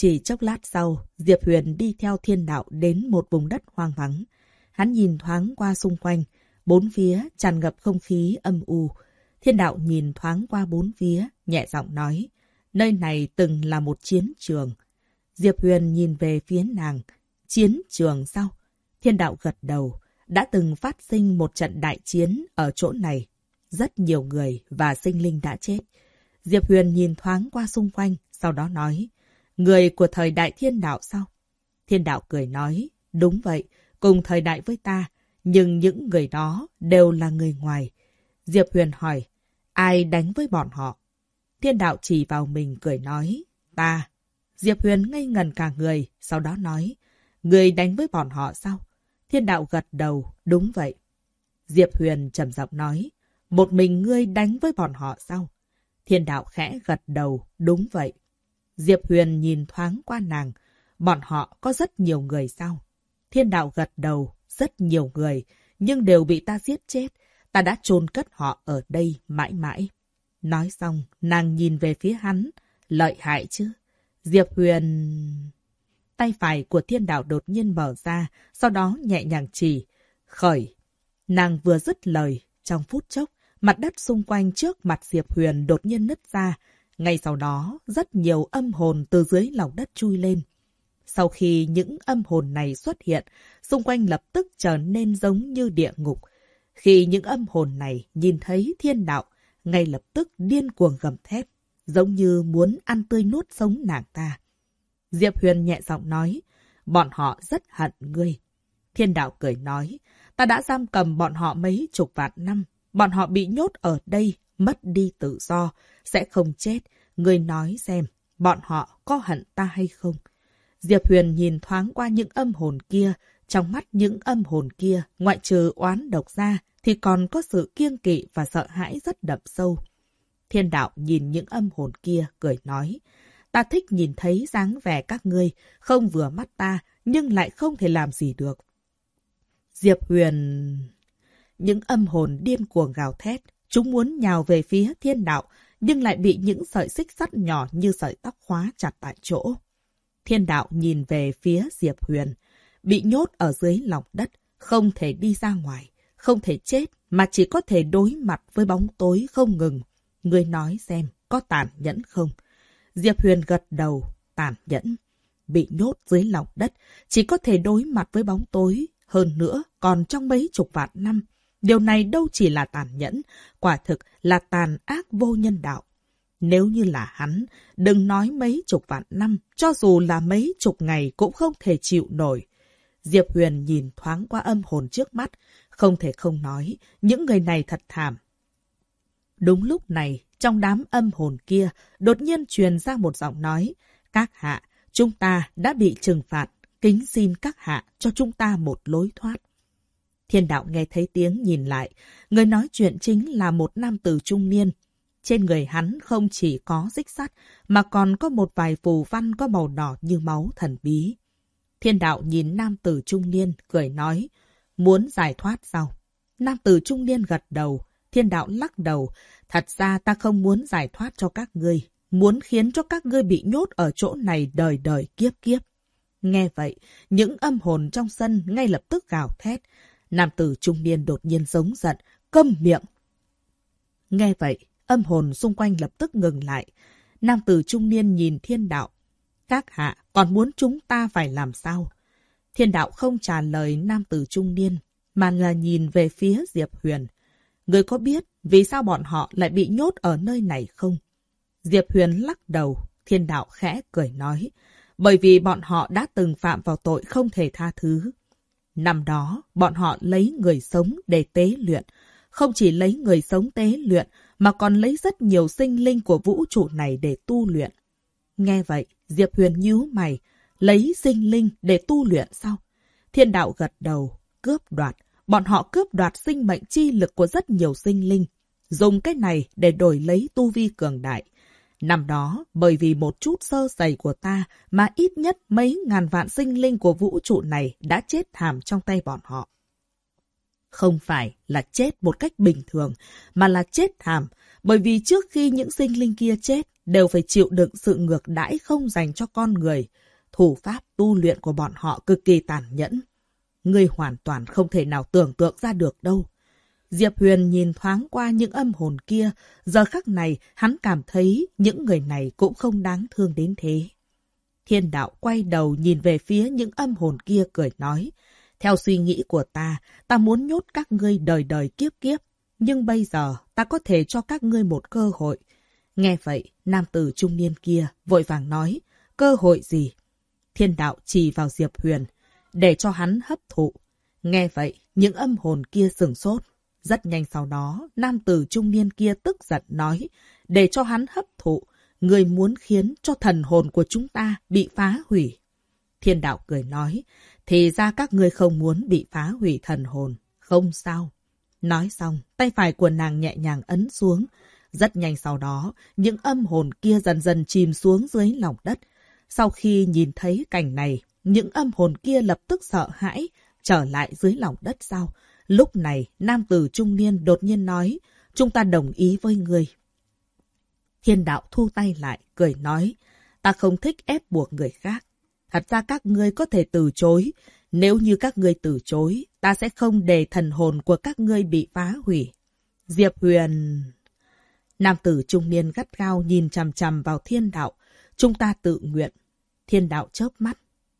Chỉ chốc lát sau, Diệp Huyền đi theo thiên đạo đến một vùng đất hoang vắng. Hắn nhìn thoáng qua xung quanh, bốn phía tràn ngập không khí âm u. Thiên đạo nhìn thoáng qua bốn phía, nhẹ giọng nói, nơi này từng là một chiến trường. Diệp Huyền nhìn về phía nàng, chiến trường sao? Thiên đạo gật đầu, đã từng phát sinh một trận đại chiến ở chỗ này. Rất nhiều người và sinh linh đã chết. Diệp Huyền nhìn thoáng qua xung quanh, sau đó nói, người của thời đại thiên đạo sao? Thiên đạo cười nói, đúng vậy, cùng thời đại với ta, nhưng những người đó đều là người ngoài. Diệp Huyền hỏi, ai đánh với bọn họ? Thiên đạo chỉ vào mình cười nói, ta. Diệp Huyền ngây ngần cả người, sau đó nói, người đánh với bọn họ sao? Thiên đạo gật đầu, đúng vậy. Diệp Huyền trầm giọng nói, một mình ngươi đánh với bọn họ sao? Thiên đạo khẽ gật đầu, đúng vậy. Diệp Huyền nhìn thoáng qua nàng, bọn họ có rất nhiều người sao? Thiên đạo gật đầu, rất nhiều người, nhưng đều bị ta giết chết. Ta đã chôn cất họ ở đây mãi mãi. Nói xong, nàng nhìn về phía hắn. Lợi hại chứ? Diệp Huyền... Tay phải của thiên đạo đột nhiên mở ra, sau đó nhẹ nhàng chỉ. Khởi. Nàng vừa dứt lời, trong phút chốc, mặt đất xung quanh trước mặt Diệp Huyền đột nhiên nứt ra. Ngay sau đó, rất nhiều âm hồn từ dưới lòng đất chui lên. Sau khi những âm hồn này xuất hiện, xung quanh lập tức trở nên giống như địa ngục. Khi những âm hồn này nhìn thấy thiên đạo, ngay lập tức điên cuồng gầm thép, giống như muốn ăn tươi nuốt sống nàng ta. Diệp Huyền nhẹ giọng nói, bọn họ rất hận ngươi. Thiên đạo cười nói, ta đã giam cầm bọn họ mấy chục vạn năm, bọn họ bị nhốt ở đây, mất đi tự do, sẽ không chết. người nói xem, bọn họ có hận ta hay không? Diệp Huyền nhìn thoáng qua những âm hồn kia, trong mắt những âm hồn kia, ngoại trừ oán độc ra, thì còn có sự kiêng kỵ và sợ hãi rất đậm sâu. Thiên đạo nhìn những âm hồn kia, cười nói, ta thích nhìn thấy dáng vẻ các ngươi, không vừa mắt ta, nhưng lại không thể làm gì được. Diệp Huyền... Những âm hồn điên cuồng gào thét, chúng muốn nhào về phía thiên đạo, nhưng lại bị những sợi xích sắt nhỏ như sợi tóc khóa chặt tại chỗ. Thiên đạo nhìn về phía Diệp Huyền, bị nhốt ở dưới lòng đất, không thể đi ra ngoài, không thể chết, mà chỉ có thể đối mặt với bóng tối không ngừng. Người nói xem, có tàn nhẫn không? Diệp Huyền gật đầu, tàn nhẫn. Bị nhốt dưới lòng đất, chỉ có thể đối mặt với bóng tối. Hơn nữa, còn trong mấy chục vạn năm. Điều này đâu chỉ là tàn nhẫn, quả thực là tàn ác vô nhân đạo. Nếu như là hắn, đừng nói mấy chục vạn năm, cho dù là mấy chục ngày cũng không thể chịu nổi. Diệp Huyền nhìn thoáng qua âm hồn trước mắt, không thể không nói, những người này thật thảm. Đúng lúc này, trong đám âm hồn kia, đột nhiên truyền ra một giọng nói, các hạ, chúng ta đã bị trừng phạt, kính xin các hạ cho chúng ta một lối thoát. Thiên đạo nghe thấy tiếng nhìn lại, người nói chuyện chính là một nam tử trung niên, trên người hắn không chỉ có xích sắt, mà còn có một vài phù văn có màu đỏ như máu thần bí. Thiên đạo nhìn nam tử trung niên, cười nói, muốn giải thoát sao? Nam tử trung niên gật đầu, thiên đạo lắc đầu, thật ra ta không muốn giải thoát cho các ngươi, muốn khiến cho các ngươi bị nhốt ở chỗ này đời đời kiếp kiếp. Nghe vậy, những âm hồn trong sân ngay lập tức gào thét. Nam tử trung niên đột nhiên giống giận, câm miệng. Nghe vậy, Âm hồn xung quanh lập tức ngừng lại. Nam tử trung niên nhìn thiên đạo. Các hạ còn muốn chúng ta phải làm sao? Thiên đạo không trả lời nam tử trung niên, mà là nhìn về phía Diệp Huyền. Người có biết vì sao bọn họ lại bị nhốt ở nơi này không? Diệp Huyền lắc đầu, thiên đạo khẽ cười nói. Bởi vì bọn họ đã từng phạm vào tội không thể tha thứ. Năm đó, bọn họ lấy người sống để tế luyện. Không chỉ lấy người sống tế luyện, mà còn lấy rất nhiều sinh linh của vũ trụ này để tu luyện. Nghe vậy, Diệp Huyền nhíu mày, lấy sinh linh để tu luyện sao? Thiên đạo gật đầu, cướp đoạt. Bọn họ cướp đoạt sinh mệnh chi lực của rất nhiều sinh linh. Dùng cái này để đổi lấy tu vi cường đại. Năm đó, bởi vì một chút sơ sẩy của ta mà ít nhất mấy ngàn vạn sinh linh của vũ trụ này đã chết thảm trong tay bọn họ. Không phải là chết một cách bình thường, mà là chết thảm, bởi vì trước khi những sinh linh kia chết, đều phải chịu đựng sự ngược đãi không dành cho con người. Thủ pháp tu luyện của bọn họ cực kỳ tàn nhẫn. Ngươi hoàn toàn không thể nào tưởng tượng ra được đâu. Diệp Huyền nhìn thoáng qua những âm hồn kia, giờ khắc này hắn cảm thấy những người này cũng không đáng thương đến thế. Thiên đạo quay đầu nhìn về phía những âm hồn kia cười nói, theo suy nghĩ của ta, ta muốn nhốt các ngươi đời đời kiếp kiếp, nhưng bây giờ ta có thể cho các ngươi một cơ hội. Nghe vậy, nam tử trung niên kia vội vàng nói, cơ hội gì? Thiên đạo chỉ vào Diệp Huyền, để cho hắn hấp thụ. Nghe vậy, những âm hồn kia sừng sốt. Rất nhanh sau đó, nam tử trung niên kia tức giận nói, để cho hắn hấp thụ, người muốn khiến cho thần hồn của chúng ta bị phá hủy. Thiên đạo cười nói, thì ra các ngươi không muốn bị phá hủy thần hồn. Không sao. Nói xong, tay phải của nàng nhẹ nhàng ấn xuống. Rất nhanh sau đó, những âm hồn kia dần dần chìm xuống dưới lòng đất. Sau khi nhìn thấy cảnh này, những âm hồn kia lập tức sợ hãi, trở lại dưới lòng đất sau. Lúc này, nam tử trung niên đột nhiên nói, chúng ta đồng ý với người. Thiên đạo thu tay lại, cười nói, ta không thích ép buộc người khác. Thật ra các ngươi có thể từ chối. Nếu như các ngươi từ chối, ta sẽ không để thần hồn của các ngươi bị phá hủy. Diệp Huyền... Nam tử trung niên gắt gao nhìn chằm chằm vào thiên đạo. Chúng ta tự nguyện. Thiên đạo chớp mắt.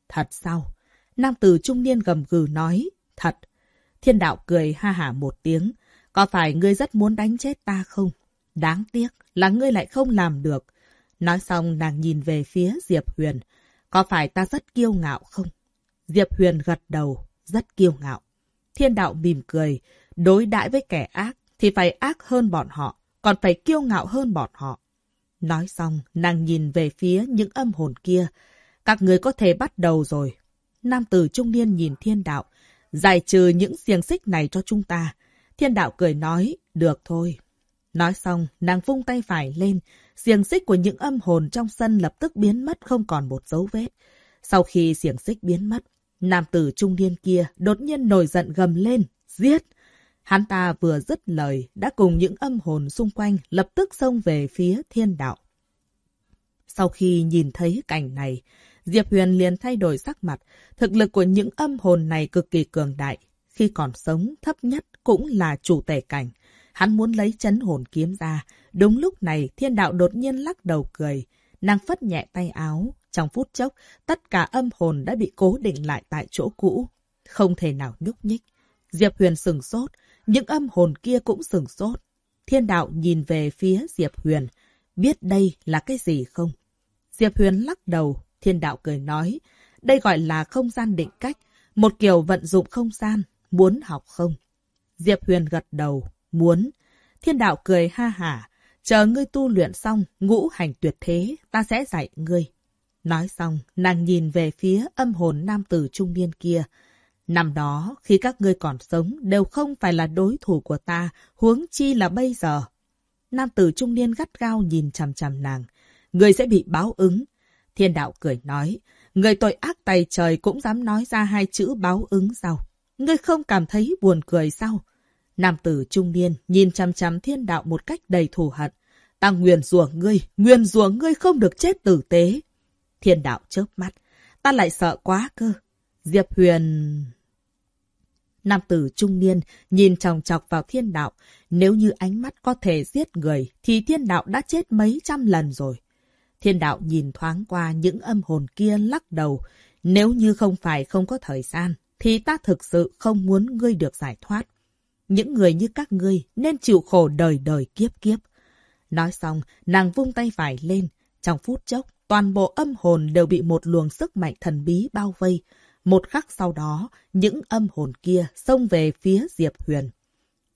Thật sao? Nam tử trung niên gầm gừ nói. Thật. Thiên đạo cười ha hả một tiếng. Có phải ngươi rất muốn đánh chết ta không? Đáng tiếc là ngươi lại không làm được. Nói xong nàng nhìn về phía Diệp Huyền. Có phải ta rất kiêu ngạo không? Diệp Huyền gật đầu, rất kiêu ngạo. Thiên đạo mỉm cười, đối đãi với kẻ ác thì phải ác hơn bọn họ, còn phải kiêu ngạo hơn bọn họ. Nói xong, nàng nhìn về phía những âm hồn kia. Các người có thể bắt đầu rồi. Nam tử trung niên nhìn thiên đạo, giải trừ những xiềng xích này cho chúng ta. Thiên đạo cười nói, được thôi. Nói xong, nàng vung tay phải lên, xiềng xích của những âm hồn trong sân lập tức biến mất không còn một dấu vết. Sau khi xiềng xích biến mất, nam tử trung niên kia đột nhiên nổi giận gầm lên, giết! Hắn ta vừa dứt lời, đã cùng những âm hồn xung quanh lập tức xông về phía thiên đạo. Sau khi nhìn thấy cảnh này, Diệp Huyền liền thay đổi sắc mặt. Thực lực của những âm hồn này cực kỳ cường đại. Khi còn sống, thấp nhất cũng là chủ tể cảnh. Hắn muốn lấy chấn hồn kiếm ra. Đúng lúc này, thiên đạo đột nhiên lắc đầu cười. Nàng phất nhẹ tay áo. Trong phút chốc, tất cả âm hồn đã bị cố định lại tại chỗ cũ. Không thể nào nhúc nhích. Diệp Huyền sừng sốt. Những âm hồn kia cũng sừng sốt. Thiên đạo nhìn về phía Diệp Huyền. Biết đây là cái gì không? Diệp Huyền lắc đầu. Thiên đạo cười nói. Đây gọi là không gian định cách. Một kiểu vận dụng không gian. Muốn học không? Diệp Huyền gật đầu. Muốn. Thiên đạo cười ha hả. Chờ ngươi tu luyện xong, ngũ hành tuyệt thế, ta sẽ dạy ngươi. Nói xong, nàng nhìn về phía âm hồn nam tử trung niên kia. Năm đó, khi các ngươi còn sống, đều không phải là đối thủ của ta, huống chi là bây giờ. Nam tử trung niên gắt gao nhìn chằm chằm nàng. Ngươi sẽ bị báo ứng. Thiên đạo cười nói, người tội ác tay trời cũng dám nói ra hai chữ báo ứng sao? Ngươi không cảm thấy buồn cười sao? Nam tử trung niên nhìn chăm chăm thiên đạo một cách đầy thù hận. Ta nguyền rủa ngươi, nguyền rủa ngươi không được chết tử tế. Thiên đạo chớp mắt. Ta lại sợ quá cơ. Diệp Huyền... Nam tử trung niên nhìn chòng chọc vào thiên đạo. Nếu như ánh mắt có thể giết người, thì thiên đạo đã chết mấy trăm lần rồi. Thiên đạo nhìn thoáng qua những âm hồn kia lắc đầu. Nếu như không phải không có thời gian, thì ta thực sự không muốn ngươi được giải thoát. Những người như các ngươi nên chịu khổ đời đời kiếp kiếp. Nói xong, nàng vung tay phải lên. Trong phút chốc, toàn bộ âm hồn đều bị một luồng sức mạnh thần bí bao vây. Một khắc sau đó, những âm hồn kia xông về phía Diệp Huyền.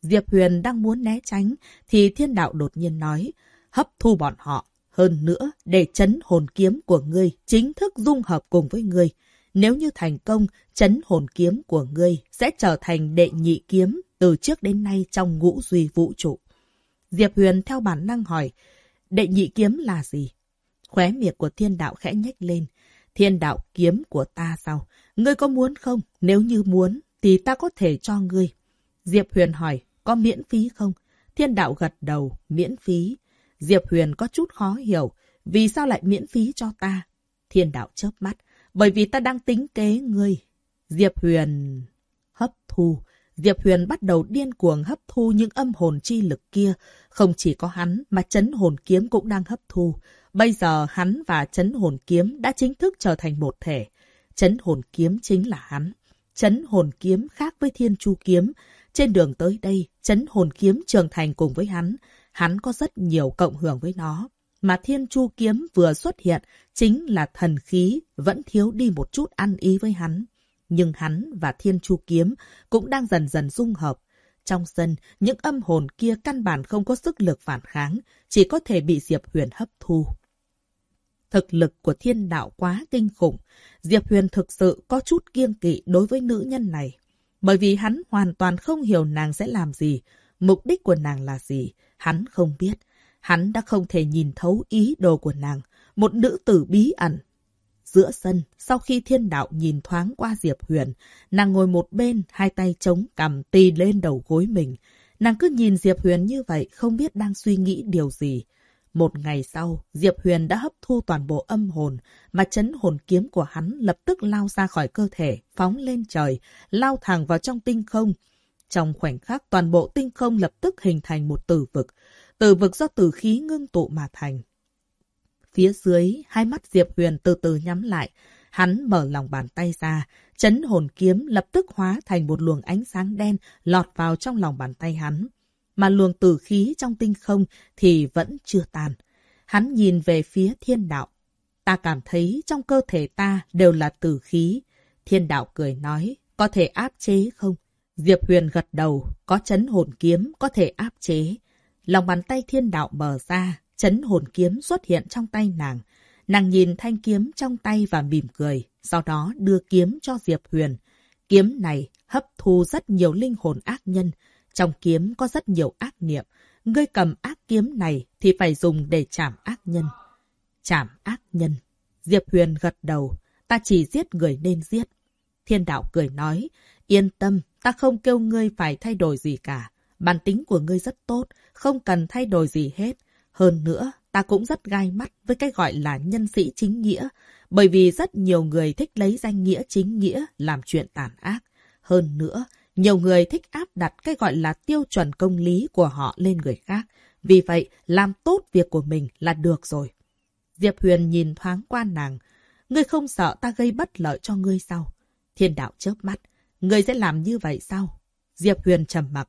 Diệp Huyền đang muốn né tránh, thì thiên đạo đột nhiên nói, hấp thu bọn họ, hơn nữa, để chấn hồn kiếm của ngươi chính thức dung hợp cùng với ngươi. Nếu như thành công, chấn hồn kiếm của ngươi sẽ trở thành đệ nhị kiếm từ trước đến nay trong ngũ duy vũ trụ. Diệp Huyền theo bản năng hỏi, đệ nhị kiếm là gì? Khóe miệng của thiên đạo khẽ nhếch lên. Thiên đạo kiếm của ta sao? Ngươi có muốn không? Nếu như muốn, thì ta có thể cho ngươi. Diệp Huyền hỏi, có miễn phí không? Thiên đạo gật đầu, miễn phí. Diệp Huyền có chút khó hiểu, vì sao lại miễn phí cho ta? Thiên đạo chớp mắt, bởi vì ta đang tính kế ngươi. Diệp Huyền hấp thu. Diệp Huyền bắt đầu điên cuồng hấp thu những âm hồn chi lực kia. Không chỉ có hắn mà chấn hồn kiếm cũng đang hấp thu. Bây giờ hắn và chấn hồn kiếm đã chính thức trở thành một thể. Chấn hồn kiếm chính là hắn. Chấn hồn kiếm khác với thiên chu kiếm. Trên đường tới đây, chấn hồn kiếm trưởng thành cùng với hắn. Hắn có rất nhiều cộng hưởng với nó. Mà thiên chu kiếm vừa xuất hiện chính là thần khí vẫn thiếu đi một chút ăn ý với hắn. Nhưng hắn và thiên chu kiếm cũng đang dần dần dung hợp. Trong sân, những âm hồn kia căn bản không có sức lực phản kháng, chỉ có thể bị Diệp Huyền hấp thu. Thực lực của thiên đạo quá kinh khủng. Diệp Huyền thực sự có chút kiêng kỵ đối với nữ nhân này. Bởi vì hắn hoàn toàn không hiểu nàng sẽ làm gì, mục đích của nàng là gì, hắn không biết. Hắn đã không thể nhìn thấu ý đồ của nàng, một nữ tử bí ẩn. Giữa sân, sau khi thiên đạo nhìn thoáng qua Diệp Huyền, nàng ngồi một bên, hai tay chống cằm tì lên đầu gối mình. Nàng cứ nhìn Diệp Huyền như vậy, không biết đang suy nghĩ điều gì. Một ngày sau, Diệp Huyền đã hấp thu toàn bộ âm hồn, mà chấn hồn kiếm của hắn lập tức lao ra khỏi cơ thể, phóng lên trời, lao thẳng vào trong tinh không. Trong khoảnh khắc, toàn bộ tinh không lập tức hình thành một tử vực. Tử vực do tử khí ngưng tụ mà thành. Phía dưới, hai mắt Diệp Huyền từ từ nhắm lại. Hắn mở lòng bàn tay ra, chấn hồn kiếm lập tức hóa thành một luồng ánh sáng đen lọt vào trong lòng bàn tay hắn mà luồng tử khí trong tinh không thì vẫn chưa tàn. Hắn nhìn về phía thiên đạo. Ta cảm thấy trong cơ thể ta đều là tử khí. Thiên đạo cười nói, có thể áp chế không? Diệp Huyền gật đầu, có chấn hồn kiếm, có thể áp chế. Lòng bàn tay thiên đạo mở ra, chấn hồn kiếm xuất hiện trong tay nàng. Nàng nhìn thanh kiếm trong tay và mỉm cười, sau đó đưa kiếm cho Diệp Huyền. Kiếm này hấp thu rất nhiều linh hồn ác nhân, trong kiếm có rất nhiều ác niệm. Ngươi cầm ác kiếm này thì phải dùng để chảm ác nhân. Chảm ác nhân. Diệp Huyền gật đầu. Ta chỉ giết người nên giết. Thiên đạo cười nói. Yên tâm, ta không kêu ngươi phải thay đổi gì cả. Bản tính của ngươi rất tốt, không cần thay đổi gì hết. Hơn nữa, ta cũng rất gai mắt với cái gọi là nhân sĩ chính nghĩa, bởi vì rất nhiều người thích lấy danh nghĩa chính nghĩa làm chuyện tàn ác. Hơn nữa, nhiều người thích áp đặt cái gọi là tiêu chuẩn công lý của họ lên người khác. Vì vậy, làm tốt việc của mình là được rồi. Diệp Huyền nhìn thoáng qua nàng. Ngươi không sợ ta gây bất lợi cho ngươi sao? Thiên đạo chớp mắt. Ngươi sẽ làm như vậy sao? Diệp Huyền trầm mặc.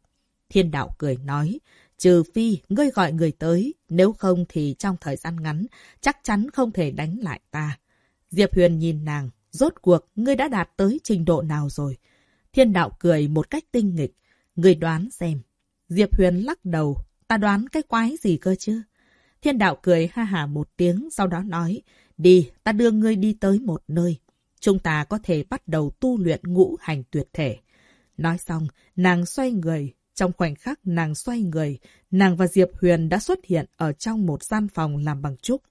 Thiên đạo cười nói. Trừ phi, ngươi gọi người tới. Nếu không thì trong thời gian ngắn, chắc chắn không thể đánh lại ta. Diệp Huyền nhìn nàng. Rốt cuộc, ngươi đã đạt tới trình độ nào rồi? Thiên đạo cười một cách tinh nghịch. Ngươi đoán xem. Diệp Huyền lắc đầu. Ta đoán cái quái gì cơ chứ? Thiên đạo cười ha hà một tiếng, sau đó nói. Đi, ta đưa ngươi đi tới một nơi. Chúng ta có thể bắt đầu tu luyện ngũ hành tuyệt thể. Nói xong, nàng xoay người. Trong khoảnh khắc nàng xoay người, nàng và Diệp Huyền đã xuất hiện ở trong một gian phòng làm bằng trúc.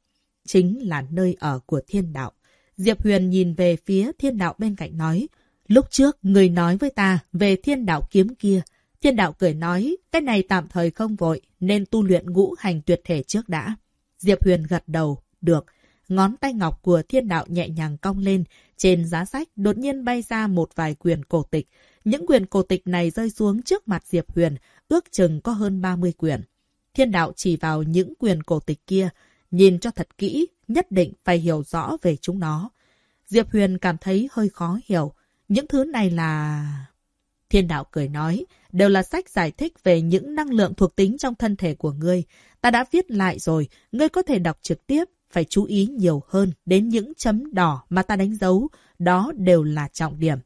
Chính là nơi ở của thiên đạo. Diệp Huyền nhìn về phía thiên đạo bên cạnh nói. Lúc trước, người nói với ta về thiên đạo kiếm kia. Thiên đạo cười nói, cái này tạm thời không vội, nên tu luyện ngũ hành tuyệt thể trước đã. Diệp Huyền gật đầu, được. Ngón tay ngọc của thiên đạo nhẹ nhàng cong lên. Trên giá sách đột nhiên bay ra một vài quyền cổ tịch. Những quyền cổ tịch này rơi xuống trước mặt Diệp Huyền, ước chừng có hơn 30 quyền. Thiên đạo chỉ vào những quyền cổ tịch kia, nhìn cho thật kỹ, nhất định phải hiểu rõ về chúng nó. Diệp Huyền cảm thấy hơi khó hiểu. Những thứ này là... Thiên đạo cười nói, đều là sách giải thích về những năng lượng thuộc tính trong thân thể của ngươi. Ta đã viết lại rồi, ngươi có thể đọc trực tiếp, phải chú ý nhiều hơn đến những chấm đỏ mà ta đánh dấu, đó đều là trọng điểm.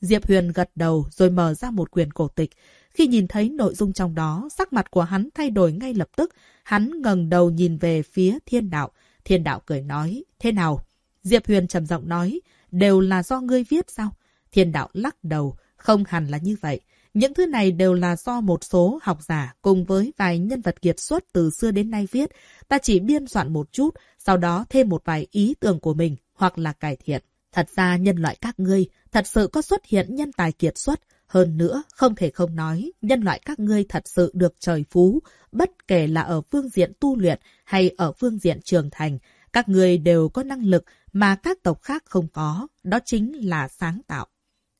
Diệp Huyền gật đầu rồi mở ra một quyền cổ tịch. Khi nhìn thấy nội dung trong đó, sắc mặt của hắn thay đổi ngay lập tức. Hắn ngẩng đầu nhìn về phía thiên đạo. Thiên đạo cười nói, thế nào? Diệp Huyền trầm giọng nói, đều là do ngươi viết sao? Thiên đạo lắc đầu, không hẳn là như vậy. Những thứ này đều là do một số học giả cùng với vài nhân vật kiệt xuất từ xưa đến nay viết. Ta chỉ biên soạn một chút, sau đó thêm một vài ý tưởng của mình hoặc là cải thiện. Thật ra nhân loại các ngươi thật sự có xuất hiện nhân tài kiệt xuất. Hơn nữa, không thể không nói, nhân loại các ngươi thật sự được trời phú, bất kể là ở phương diện tu luyện hay ở phương diện trưởng thành. Các ngươi đều có năng lực mà các tộc khác không có, đó chính là sáng tạo.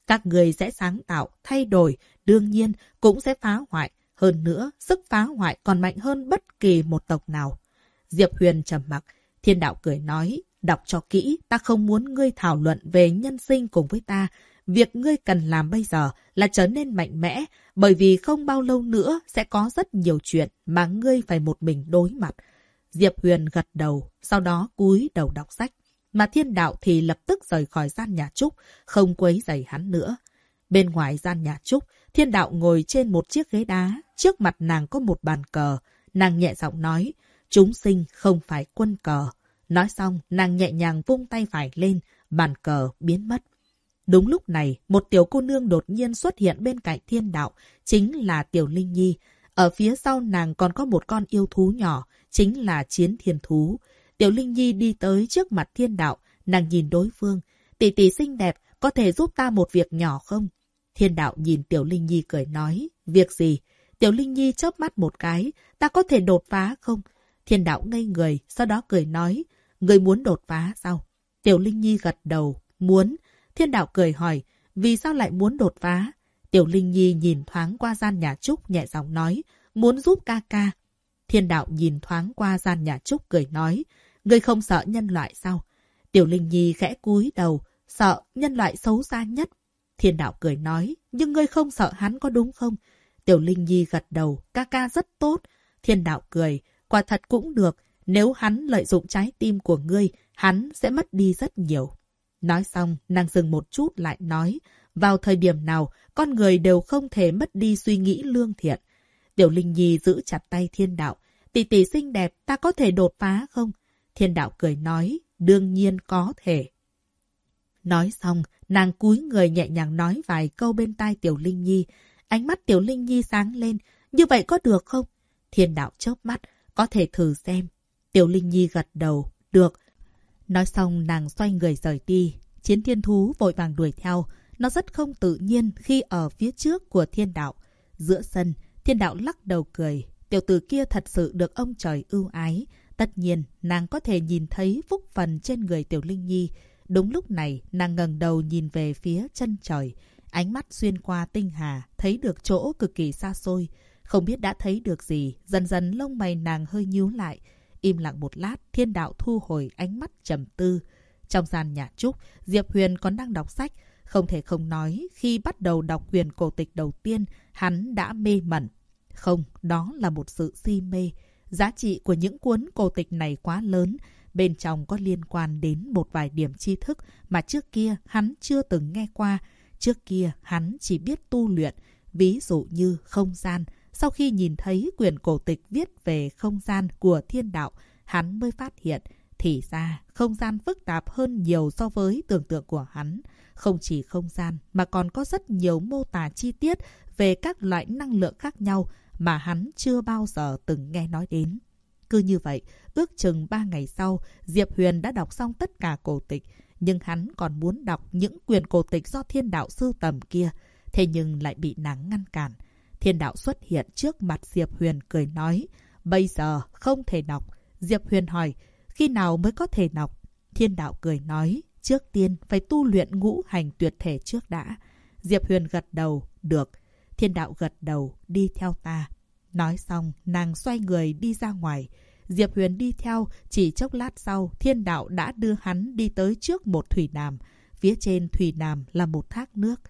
Các người sẽ sáng tạo, thay đổi, đương nhiên cũng sẽ phá hoại. Hơn nữa, sức phá hoại còn mạnh hơn bất kỳ một tộc nào. Diệp Huyền trầm mặc, thiên đạo cười nói, đọc cho kỹ, ta không muốn ngươi thảo luận về nhân sinh cùng với ta. Việc ngươi cần làm bây giờ là trở nên mạnh mẽ, bởi vì không bao lâu nữa sẽ có rất nhiều chuyện mà ngươi phải một mình đối mặt. Diệp Huyền gật đầu, sau đó cúi đầu đọc sách. Mà thiên đạo thì lập tức rời khỏi gian nhà Trúc, không quấy rầy hắn nữa. Bên ngoài gian nhà Trúc, thiên đạo ngồi trên một chiếc ghế đá, trước mặt nàng có một bàn cờ. Nàng nhẹ giọng nói, chúng sinh không phải quân cờ. Nói xong, nàng nhẹ nhàng vung tay phải lên, bàn cờ biến mất. Đúng lúc này, một tiểu cô nương đột nhiên xuất hiện bên cạnh thiên đạo, chính là Tiểu Linh Nhi. Ở phía sau nàng còn có một con yêu thú nhỏ, chính là chiến thiên thú. Tiểu Linh Nhi đi tới trước mặt thiên đạo, nàng nhìn đối phương. Tỷ tỷ xinh đẹp, có thể giúp ta một việc nhỏ không? Thiên đạo nhìn Tiểu Linh Nhi cười nói, việc gì? Tiểu Linh Nhi chớp mắt một cái, ta có thể đột phá không? Thiên đạo ngây người, sau đó cười nói, người muốn đột phá sao? Tiểu Linh Nhi gật đầu, muốn. Thiên đạo cười hỏi, vì sao lại muốn đột phá? Tiểu Linh Nhi nhìn thoáng qua gian nhà Trúc nhẹ giọng nói, muốn giúp ca ca. Thiên đạo nhìn thoáng qua gian nhà Trúc cười nói, Ngươi không sợ nhân loại sao? Tiểu Linh Nhi khẽ cúi đầu, sợ nhân loại xấu xa nhất. Thiên đạo cười nói, nhưng ngươi không sợ hắn có đúng không? Tiểu Linh Nhi gật đầu, ca ca rất tốt. Thiên đạo cười, quả thật cũng được. Nếu hắn lợi dụng trái tim của ngươi, hắn sẽ mất đi rất nhiều. Nói xong, nàng dừng một chút lại nói, vào thời điểm nào, con người đều không thể mất đi suy nghĩ lương thiện. Tiểu Linh Nhi giữ chặt tay thiên đạo. Tỷ tỷ xinh đẹp, ta có thể đột phá không? Thiên đạo cười nói, đương nhiên có thể. Nói xong, nàng cúi người nhẹ nhàng nói vài câu bên tai Tiểu Linh Nhi. Ánh mắt Tiểu Linh Nhi sáng lên. Như vậy có được không? Thiên đạo chớp mắt, có thể thử xem. Tiểu Linh Nhi gật đầu, được. Nói xong nàng xoay người rời đi. Chiến thiên thú vội vàng đuổi theo. Nó rất không tự nhiên khi ở phía trước của thiên đạo. Giữa sân, thiên đạo lắc đầu cười. Tiểu tử kia thật sự được ông trời ưu ái. Tất nhiên, nàng có thể nhìn thấy phúc phần trên người Tiểu Linh Nhi. Đúng lúc này, nàng ngẩng đầu nhìn về phía chân trời. Ánh mắt xuyên qua tinh hà, thấy được chỗ cực kỳ xa xôi. Không biết đã thấy được gì, dần dần lông mày nàng hơi nhíu lại. Im lặng một lát, thiên đạo thu hồi ánh mắt trầm tư. Trong gian nhà Trúc, Diệp Huyền còn đang đọc sách. Không thể không nói, khi bắt đầu đọc quyền cổ tịch đầu tiên, hắn đã mê mẩn. Không, đó là một sự si mê. Giá trị của những cuốn cổ tịch này quá lớn, bên trong có liên quan đến một vài điểm tri thức mà trước kia hắn chưa từng nghe qua. Trước kia hắn chỉ biết tu luyện, ví dụ như không gian. Sau khi nhìn thấy quyển cổ tịch viết về không gian của thiên đạo, hắn mới phát hiện thì ra không gian phức tạp hơn nhiều so với tưởng tượng của hắn. Không chỉ không gian mà còn có rất nhiều mô tả chi tiết về các loại năng lượng khác nhau mà hắn chưa bao giờ từng nghe nói đến. Cứ như vậy, ước chừng ba ngày sau, Diệp Huyền đã đọc xong tất cả cổ tịch, nhưng hắn còn muốn đọc những quyền cổ tịch do thiên đạo sưu tầm kia, thế nhưng lại bị nàng ngăn cản. Thiên đạo xuất hiện trước mặt Diệp Huyền cười nói, bây giờ không thể đọc. Diệp Huyền hỏi, khi nào mới có thể đọc? Thiên đạo cười nói, trước tiên phải tu luyện ngũ hành tuyệt thể trước đã. Diệp Huyền gật đầu, được. Thiên đạo gật đầu, đi theo ta. Nói xong, nàng xoay người đi ra ngoài. Diệp Huyền đi theo, chỉ chốc lát sau, thiên đạo đã đưa hắn đi tới trước một thủy đàm. Phía trên thủy đàm là một thác nước.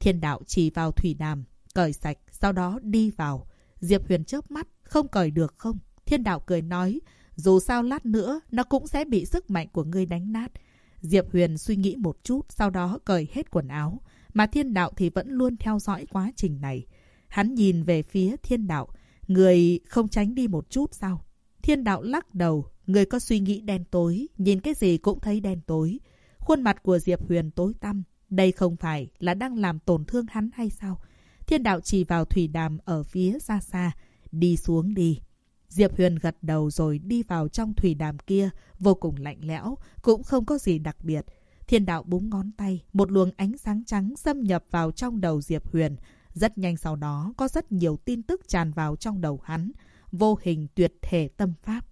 Thiên đạo chỉ vào thủy đàm, cởi sạch, sau đó đi vào. Diệp Huyền chớp mắt, không cởi được không? Thiên đạo cười nói, dù sao lát nữa, nó cũng sẽ bị sức mạnh của ngươi đánh nát. Diệp Huyền suy nghĩ một chút, sau đó cởi hết quần áo mà thiên đạo thì vẫn luôn theo dõi quá trình này. Hắn nhìn về phía thiên đạo. Người không tránh đi một chút sao? Thiên đạo lắc đầu. Người có suy nghĩ đen tối. Nhìn cái gì cũng thấy đen tối. Khuôn mặt của Diệp Huyền tối tăm. Đây không phải là đang làm tổn thương hắn hay sao? Thiên đạo chỉ vào thủy đàm ở phía xa xa. Đi xuống đi. Diệp Huyền gật đầu rồi đi vào trong thủy đàm kia, vô cùng lạnh lẽo, cũng không có gì đặc biệt. Thiên đạo búng ngón tay, một luồng ánh sáng trắng xâm nhập vào trong đầu Diệp Huyền. Rất nhanh sau đó, có rất nhiều tin tức tràn vào trong đầu hắn. Vô hình tuyệt thể tâm pháp.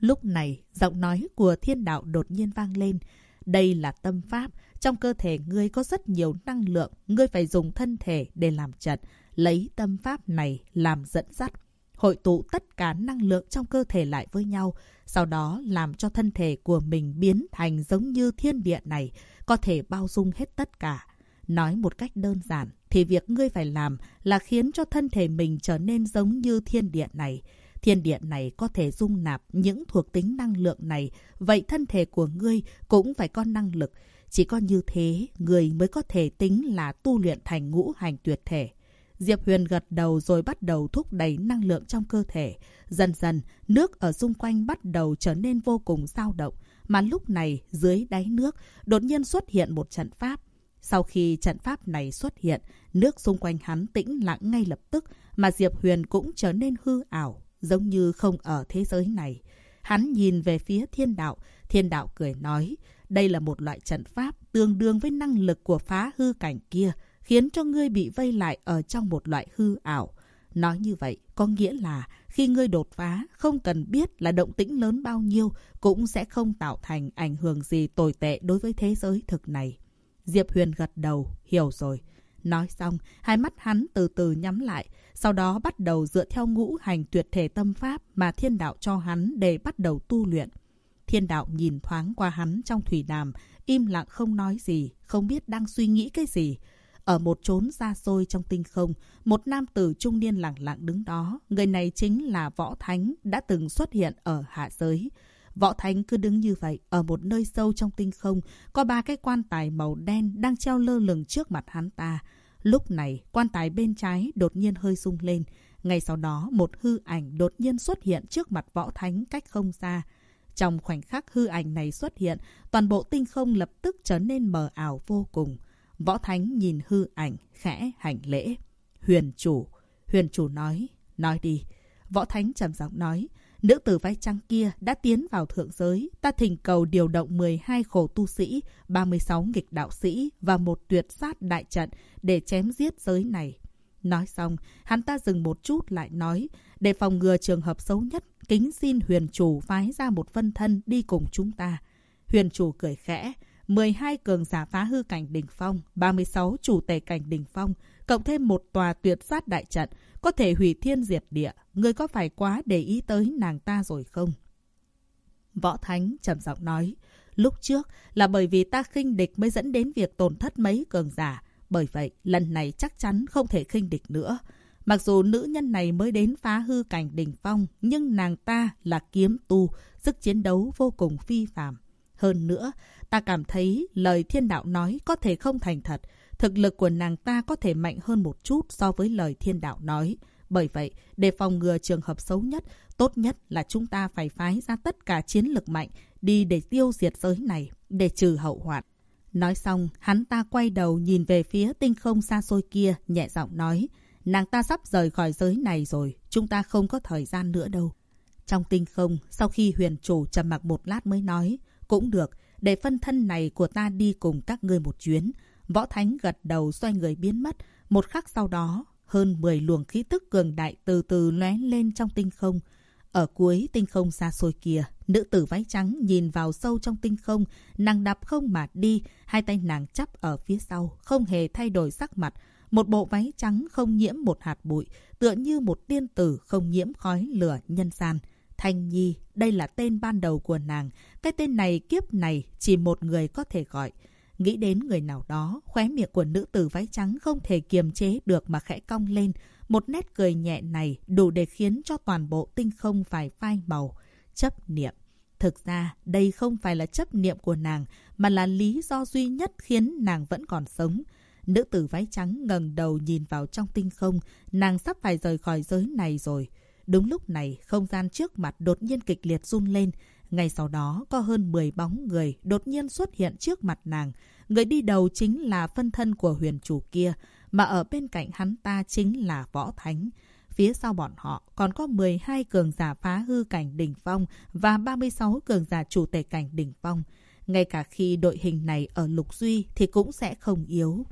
Lúc này, giọng nói của thiên đạo đột nhiên vang lên. Đây là tâm pháp. Trong cơ thể ngươi có rất nhiều năng lượng. Ngươi phải dùng thân thể để làm trận. Lấy tâm pháp này làm dẫn dắt hội tụ tất cả năng lượng trong cơ thể lại với nhau, sau đó làm cho thân thể của mình biến thành giống như thiên địa này, có thể bao dung hết tất cả. Nói một cách đơn giản, thì việc ngươi phải làm là khiến cho thân thể mình trở nên giống như thiên địa này. Thiên địa này có thể dung nạp những thuộc tính năng lượng này, vậy thân thể của ngươi cũng phải có năng lực. Chỉ có như thế, người mới có thể tính là tu luyện thành ngũ hành tuyệt thể. Diệp Huyền gật đầu rồi bắt đầu thúc đẩy năng lượng trong cơ thể. Dần dần, nước ở xung quanh bắt đầu trở nên vô cùng dao động. Mà lúc này, dưới đáy nước, đột nhiên xuất hiện một trận pháp. Sau khi trận pháp này xuất hiện, nước xung quanh hắn tĩnh lặng ngay lập tức, mà Diệp Huyền cũng trở nên hư ảo, giống như không ở thế giới này. Hắn nhìn về phía thiên đạo, thiên đạo cười nói, đây là một loại trận pháp tương đương với năng lực của phá hư cảnh kia khiến cho ngươi bị vây lại ở trong một loại hư ảo. Nói như vậy, có nghĩa là khi ngươi đột phá, không cần biết là động tĩnh lớn bao nhiêu, cũng sẽ không tạo thành ảnh hưởng gì tồi tệ đối với thế giới thực này. Diệp Huyền gật đầu, hiểu rồi. Nói xong, hai mắt hắn từ từ nhắm lại, sau đó bắt đầu dựa theo ngũ hành tuyệt thể tâm pháp mà thiên đạo cho hắn để bắt đầu tu luyện. Thiên đạo nhìn thoáng qua hắn trong thủy đàm, im lặng không nói gì, không biết đang suy nghĩ cái gì. Ở một chốn xa xôi trong tinh không, một nam tử trung niên lặng lặng đứng đó. Người này chính là Võ Thánh, đã từng xuất hiện ở hạ giới. Võ Thánh cứ đứng như vậy, ở một nơi sâu trong tinh không, có ba cái quan tài màu đen đang treo lơ lửng trước mặt hắn ta. Lúc này, quan tài bên trái đột nhiên hơi rung lên. Ngay sau đó, một hư ảnh đột nhiên xuất hiện trước mặt Võ Thánh cách không xa. Trong khoảnh khắc hư ảnh này xuất hiện, toàn bộ tinh không lập tức trở nên mờ ảo vô cùng. Võ Thánh nhìn hư ảnh, khẽ hành lễ. Huyền chủ. Huyền chủ nói, nói đi. Võ Thánh trầm giọng nói, nữ tử váy trắng kia đã tiến vào thượng giới. Ta thỉnh cầu điều động 12 khổ tu sĩ, 36 nghịch đạo sĩ và một tuyệt sát đại trận để chém giết giới này. Nói xong, hắn ta dừng một chút lại nói, để phòng ngừa trường hợp xấu nhất, kính xin huyền chủ phái ra một phân thân đi cùng chúng ta. Huyền chủ cười khẽ, 12 cường giả phá hư cảnh đỉnh phong, 36 chủ tể cảnh đỉnh phong, cộng thêm một tòa tuyệt sát đại trận, có thể hủy thiên diệt địa. Ngươi có phải quá để ý tới nàng ta rồi không? Võ Thánh trầm giọng nói, lúc trước là bởi vì ta khinh địch mới dẫn đến việc tổn thất mấy cường giả. Bởi vậy, lần này chắc chắn không thể khinh địch nữa. Mặc dù nữ nhân này mới đến phá hư cảnh đỉnh phong, nhưng nàng ta là kiếm tu, sức chiến đấu vô cùng phi phàm. Hơn nữa, Ta cảm thấy lời thiên đạo nói có thể không thành thật. Thực lực của nàng ta có thể mạnh hơn một chút so với lời thiên đạo nói. Bởi vậy, để phòng ngừa trường hợp xấu nhất, tốt nhất là chúng ta phải phái ra tất cả chiến lực mạnh đi để tiêu diệt giới này, để trừ hậu hoạn. Nói xong, hắn ta quay đầu nhìn về phía tinh không xa xôi kia, nhẹ giọng nói, nàng ta sắp rời khỏi giới này rồi, chúng ta không có thời gian nữa đâu. Trong tinh không, sau khi huyền chủ trầm mặc một lát mới nói, cũng được, để phân thân này của ta đi cùng các ngươi một chuyến. Võ Thánh gật đầu xoay người biến mất. Một khắc sau đó, hơn 10 luồng khí tức cường đại từ từ lóe lên trong tinh không. Ở cuối tinh không xa xôi kia, nữ tử váy trắng nhìn vào sâu trong tinh không, nàng đạp không mà đi, hai tay nàng chắp ở phía sau, không hề thay đổi sắc mặt. Một bộ váy trắng không nhiễm một hạt bụi, tựa như một tiên tử không nhiễm khói lửa nhân gian. Thanh Nhi, đây là tên ban đầu của nàng. Cái tên này kiếp này chỉ một người có thể gọi. Nghĩ đến người nào đó, khóe miệng của nữ tử váy trắng không thể kiềm chế được mà khẽ cong lên. Một nét cười nhẹ này đủ để khiến cho toàn bộ tinh không phải phai màu. Chấp niệm. Thực ra, đây không phải là chấp niệm của nàng, mà là lý do duy nhất khiến nàng vẫn còn sống. Nữ tử váy trắng ngẩng đầu nhìn vào trong tinh không, nàng sắp phải rời khỏi giới này rồi. Đúng lúc này, không gian trước mặt đột nhiên kịch liệt run lên. Ngay sau đó, có hơn 10 bóng người đột nhiên xuất hiện trước mặt nàng. Người đi đầu chính là phân thân của huyền chủ kia, mà ở bên cạnh hắn ta chính là võ thánh. Phía sau bọn họ còn có 12 cường giả phá hư cảnh đỉnh phong và 36 cường giả chủ tể cảnh đỉnh phong. Ngay cả khi đội hình này ở lục duy thì cũng sẽ không yếu.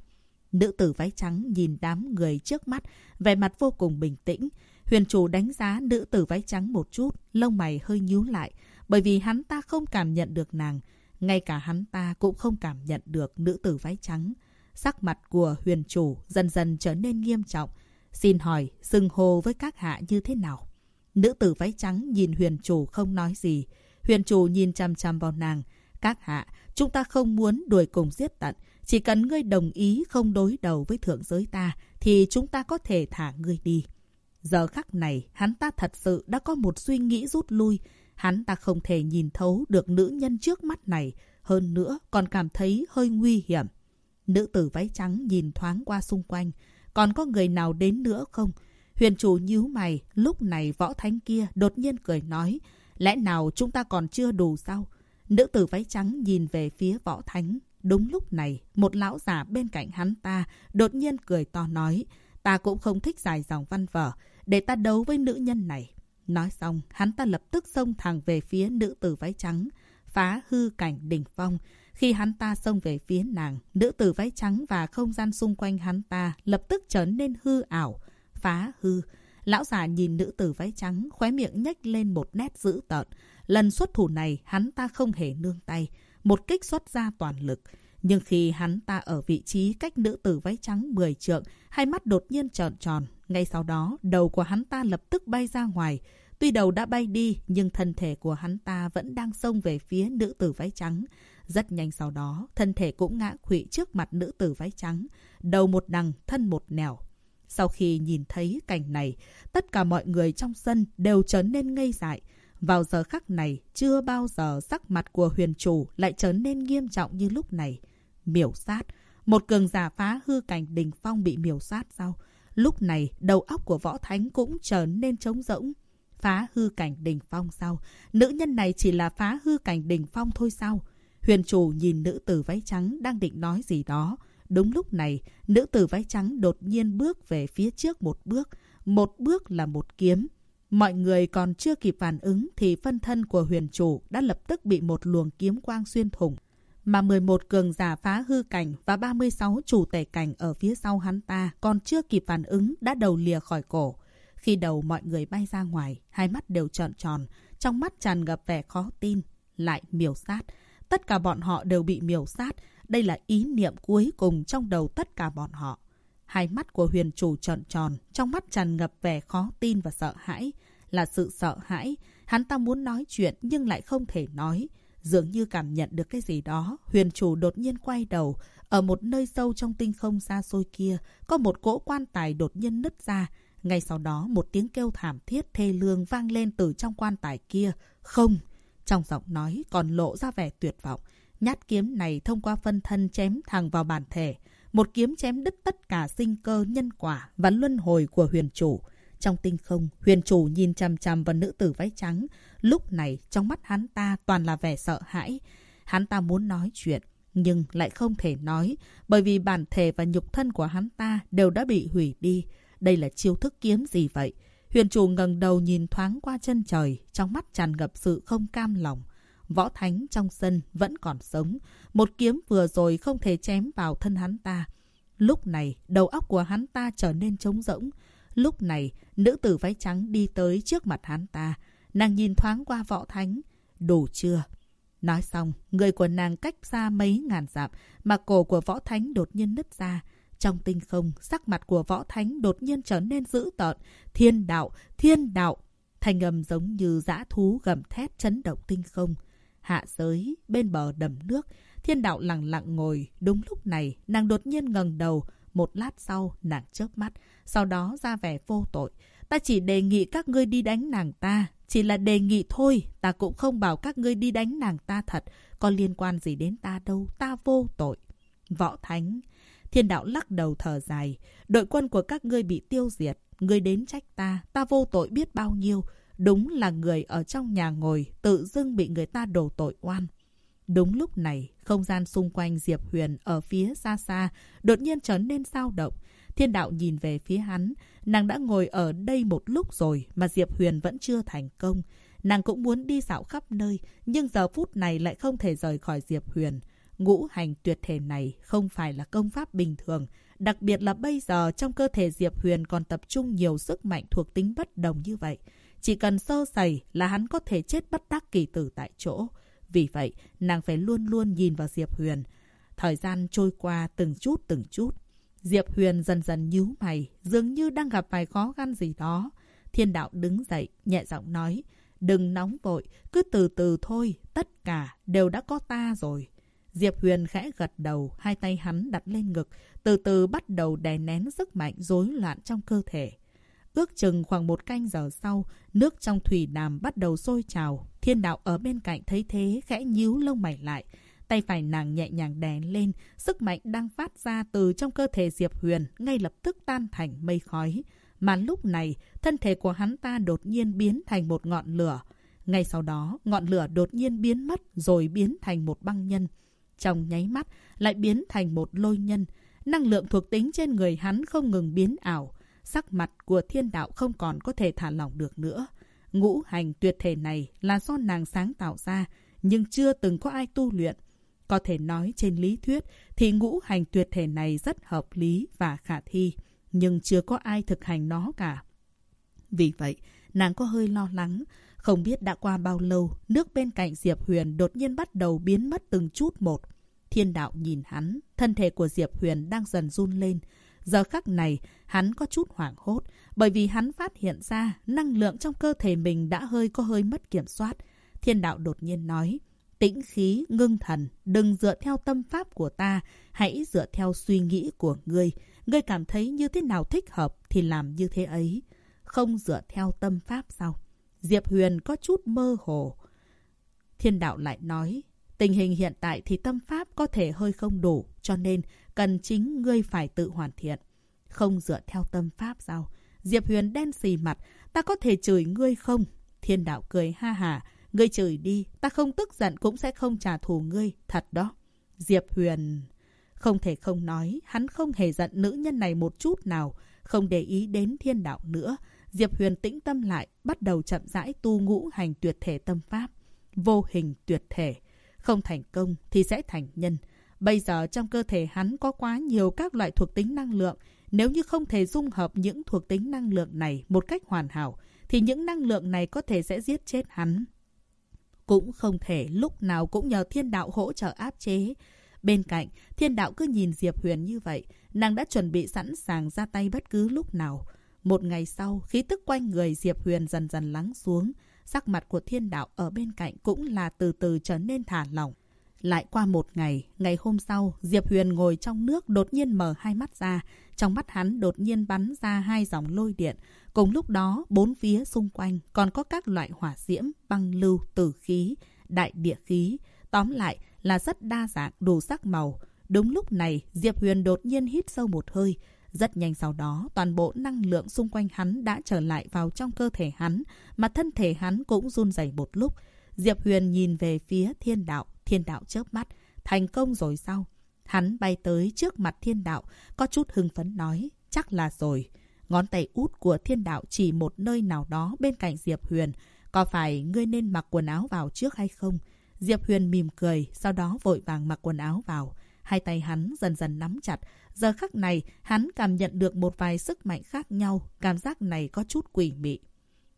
Nữ tử váy trắng nhìn đám người trước mắt, vẻ mặt vô cùng bình tĩnh. Huyền chủ đánh giá nữ tử váy trắng một chút, lông mày hơi nhíu lại, bởi vì hắn ta không cảm nhận được nàng. Ngay cả hắn ta cũng không cảm nhận được nữ tử váy trắng. Sắc mặt của huyền chủ dần dần trở nên nghiêm trọng. Xin hỏi, xưng hô với các hạ như thế nào? Nữ tử váy trắng nhìn huyền chủ không nói gì. Huyền chủ nhìn chăm chăm vào nàng. Các hạ, chúng ta không muốn đuổi cùng giết tận. Chỉ cần ngươi đồng ý không đối đầu với thượng giới ta, thì chúng ta có thể thả ngươi đi. Giờ khắc này, hắn ta thật sự đã có một suy nghĩ rút lui. Hắn ta không thể nhìn thấu được nữ nhân trước mắt này. Hơn nữa, còn cảm thấy hơi nguy hiểm. Nữ tử váy trắng nhìn thoáng qua xung quanh. Còn có người nào đến nữa không? Huyền chủ nhíu mày, lúc này võ thánh kia đột nhiên cười nói. Lẽ nào chúng ta còn chưa đủ sao? Nữ tử váy trắng nhìn về phía võ thánh. Đúng lúc này, một lão giả bên cạnh hắn ta đột nhiên cười to nói. Ta cũng không thích dài dòng văn vở, để ta đấu với nữ nhân này. Nói xong, hắn ta lập tức xông thẳng về phía nữ tử váy trắng, phá hư cảnh đỉnh phong. Khi hắn ta xông về phía nàng, nữ tử váy trắng và không gian xung quanh hắn ta lập tức trở nên hư ảo, phá hư. Lão già nhìn nữ tử váy trắng, khóe miệng nhếch lên một nét dữ tợn. Lần xuất thủ này, hắn ta không hề nương tay. Một kích xuất ra toàn lực. Nhưng khi hắn ta ở vị trí cách nữ tử váy trắng 10 trượng, hai mắt đột nhiên trợn tròn. Ngay sau đó, đầu của hắn ta lập tức bay ra ngoài. Tuy đầu đã bay đi, nhưng thân thể của hắn ta vẫn đang xông về phía nữ tử váy trắng. Rất nhanh sau đó, thân thể cũng ngã quỵ trước mặt nữ tử váy trắng. Đầu một đằng, thân một nẻo. Sau khi nhìn thấy cảnh này, tất cả mọi người trong sân đều trở nên ngây dại. Vào giờ khắc này, chưa bao giờ sắc mặt của huyền chủ lại trở nên nghiêm trọng như lúc này. Miểu sát. Một cường giả phá hư cảnh đình phong bị miểu sát sao? Lúc này, đầu óc của võ thánh cũng trở nên trống rỗng. Phá hư cảnh đình phong sao? Nữ nhân này chỉ là phá hư cảnh đình phong thôi sao? Huyền chủ nhìn nữ tử váy trắng đang định nói gì đó. Đúng lúc này, nữ tử váy trắng đột nhiên bước về phía trước một bước. Một bước là một kiếm. Mọi người còn chưa kịp phản ứng thì phân thân của huyền chủ đã lập tức bị một luồng kiếm quang xuyên thủng. Mà 11 cường giả phá hư cảnh và 36 chủ tể cảnh ở phía sau hắn ta còn chưa kịp phản ứng đã đầu lìa khỏi cổ. Khi đầu mọi người bay ra ngoài, hai mắt đều trợn tròn, trong mắt tràn ngập vẻ khó tin, lại miểu sát. Tất cả bọn họ đều bị miểu sát. Đây là ý niệm cuối cùng trong đầu tất cả bọn họ. Hai mắt của huyền chủ trợn tròn, trong mắt tràn ngập vẻ khó tin và sợ hãi. Là sự sợ hãi. Hắn ta muốn nói chuyện nhưng lại không thể nói. Dường như cảm nhận được cái gì đó, huyền chủ đột nhiên quay đầu. Ở một nơi sâu trong tinh không xa xôi kia, có một cỗ quan tài đột nhiên nứt ra. Ngay sau đó, một tiếng kêu thảm thiết thê lương vang lên từ trong quan tài kia. Không! Trong giọng nói còn lộ ra vẻ tuyệt vọng. Nhát kiếm này thông qua phân thân chém thẳng vào bản thể. Một kiếm chém đứt tất cả sinh cơ, nhân quả và luân hồi của huyền chủ. Trong tinh không, huyền chủ nhìn chằm chằm vào nữ tử váy trắng. Lúc này, trong mắt hắn ta toàn là vẻ sợ hãi. Hắn ta muốn nói chuyện, nhưng lại không thể nói, bởi vì bản thể và nhục thân của hắn ta đều đã bị hủy đi. Đây là chiêu thức kiếm gì vậy? Huyền chủ ngẩng đầu nhìn thoáng qua chân trời, trong mắt tràn ngập sự không cam lòng. Võ thánh trong sân vẫn còn sống. Một kiếm vừa rồi không thể chém vào thân hắn ta. Lúc này, đầu óc của hắn ta trở nên trống rỗng. Lúc này, nữ tử váy trắng đi tới trước mặt hắn ta. Nàng nhìn thoáng qua võ thánh. Đủ chưa? Nói xong, người của nàng cách xa mấy ngàn dặm, mà cổ của võ thánh đột nhiên nứt ra. Trong tinh không, sắc mặt của võ thánh đột nhiên trở nên dữ tợn. Thiên đạo, thiên đạo. Thành âm giống như dã thú gầm thét chấn động tinh không. Hạ giới, bên bờ đầm nước, thiên đạo lặng lặng ngồi. Đúng lúc này, nàng đột nhiên ngẩng đầu. Một lát sau, nàng chớp mắt. Sau đó ra vẻ vô tội. Ta chỉ đề nghị các ngươi đi đánh nàng ta. Chỉ là đề nghị thôi. Ta cũng không bảo các ngươi đi đánh nàng ta thật. Có liên quan gì đến ta đâu. Ta vô tội. Võ Thánh Thiên đạo lắc đầu thở dài. Đội quân của các ngươi bị tiêu diệt. Ngươi đến trách ta. Ta vô tội biết bao nhiêu. Đúng là người ở trong nhà ngồi. Tự dưng bị người ta đổ tội oan. Đúng lúc này, không gian xung quanh Diệp Huyền ở phía xa xa đột nhiên trở nên sao động. Thiên đạo nhìn về phía hắn. Nàng đã ngồi ở đây một lúc rồi mà Diệp Huyền vẫn chưa thành công. Nàng cũng muốn đi dạo khắp nơi, nhưng giờ phút này lại không thể rời khỏi Diệp Huyền. Ngũ hành tuyệt thể này không phải là công pháp bình thường, đặc biệt là bây giờ trong cơ thể Diệp Huyền còn tập trung nhiều sức mạnh thuộc tính bất đồng như vậy. Chỉ cần sơ sẩy là hắn có thể chết bất đắc kỳ tử tại chỗ. Vì vậy, nàng phải luôn luôn nhìn vào Diệp Huyền. Thời gian trôi qua từng chút từng chút. Diệp Huyền dần dần nhíu mày, dường như đang gặp vài khó khăn gì đó. Thiên đạo đứng dậy, nhẹ giọng nói, đừng nóng vội, cứ từ từ thôi, tất cả đều đã có ta rồi. Diệp Huyền khẽ gật đầu, hai tay hắn đặt lên ngực, từ từ bắt đầu đè nén sức mạnh rối loạn trong cơ thể. Ước chừng khoảng một canh giờ sau, nước trong thủy đàm bắt đầu sôi trào. Thiên đạo ở bên cạnh thấy thế, khẽ nhíu lông mày lại. Tay phải nàng nhẹ nhàng đè lên, sức mạnh đang phát ra từ trong cơ thể Diệp Huyền, ngay lập tức tan thành mây khói. Mà lúc này, thân thể của hắn ta đột nhiên biến thành một ngọn lửa. Ngay sau đó, ngọn lửa đột nhiên biến mất rồi biến thành một băng nhân. Trong nháy mắt, lại biến thành một lôi nhân. Năng lượng thuộc tính trên người hắn không ngừng biến ảo. Sắc mặt của thiên đạo không còn có thể thả lỏng được nữa. Ngũ hành tuyệt thể này là do nàng sáng tạo ra, nhưng chưa từng có ai tu luyện. Có thể nói trên lý thuyết thì ngũ hành tuyệt thể này rất hợp lý và khả thi, nhưng chưa có ai thực hành nó cả. Vì vậy, nàng có hơi lo lắng. Không biết đã qua bao lâu, nước bên cạnh Diệp Huyền đột nhiên bắt đầu biến mất từng chút một. Thiên đạo nhìn hắn, thân thể của Diệp Huyền đang dần run lên. Giờ khắc này, hắn có chút hoảng hốt, bởi vì hắn phát hiện ra năng lượng trong cơ thể mình đã hơi có hơi mất kiểm soát. Thiên đạo đột nhiên nói, tĩnh khí, ngưng thần, đừng dựa theo tâm pháp của ta, hãy dựa theo suy nghĩ của ngươi. Ngươi cảm thấy như thế nào thích hợp thì làm như thế ấy. Không dựa theo tâm pháp sao? Diệp Huyền có chút mơ hồ. Thiên đạo lại nói, tình hình hiện tại thì tâm pháp có thể hơi không đủ, cho nên cần chính ngươi phải tự hoàn thiện. Không dựa theo tâm pháp sao? Diệp Huyền đen xì mặt, ta có thể chửi ngươi không? Thiên đạo cười ha hà, ngươi chửi đi, ta không tức giận cũng sẽ không trả thù ngươi, thật đó. Diệp Huyền... Không thể không nói, hắn không hề giận nữ nhân này một chút nào, không để ý đến thiên đạo nữa. Diệp Huyền tĩnh tâm lại, bắt đầu chậm rãi tu ngũ hành tuyệt thể tâm pháp. Vô hình tuyệt thể. Không thành công thì sẽ thành nhân. Bây giờ trong cơ thể hắn có quá nhiều các loại thuộc tính năng lượng. Nếu như không thể dung hợp những thuộc tính năng lượng này một cách hoàn hảo, thì những năng lượng này có thể sẽ giết chết hắn. Cũng không thể lúc nào cũng nhờ thiên đạo hỗ trợ áp chế. Bên cạnh, thiên đạo cứ nhìn Diệp Huyền như vậy, nàng đã chuẩn bị sẵn sàng ra tay bất cứ lúc nào. Một ngày sau, khí tức quanh người Diệp Huyền dần dần lắng xuống. Sắc mặt của thiên đạo ở bên cạnh cũng là từ từ trở nên thả lỏng. Lại qua một ngày, ngày hôm sau, Diệp Huyền ngồi trong nước đột nhiên mở hai mắt ra. Trong mắt hắn đột nhiên bắn ra hai dòng lôi điện. Cùng lúc đó, bốn phía xung quanh còn có các loại hỏa diễm, băng lưu, tử khí, đại địa khí. Tóm lại là rất đa dạng, đủ sắc màu. Đúng lúc này, Diệp Huyền đột nhiên hít sâu một hơi. Rất nhanh sau đó, toàn bộ năng lượng xung quanh hắn đã trở lại vào trong cơ thể hắn, mà thân thể hắn cũng run rẩy một lúc. Diệp Huyền nhìn về phía thiên đạo, thiên đạo chớp mắt. Thành công rồi sao? Hắn bay tới trước mặt thiên đạo, có chút hưng phấn nói, chắc là rồi. Ngón tay út của thiên đạo chỉ một nơi nào đó bên cạnh Diệp Huyền. Có phải ngươi nên mặc quần áo vào trước hay không? Diệp Huyền mỉm cười, sau đó vội vàng mặc quần áo vào. Hai tay hắn dần dần nắm chặt. Giờ khắc này, hắn cảm nhận được một vài sức mạnh khác nhau. Cảm giác này có chút quỷ mị.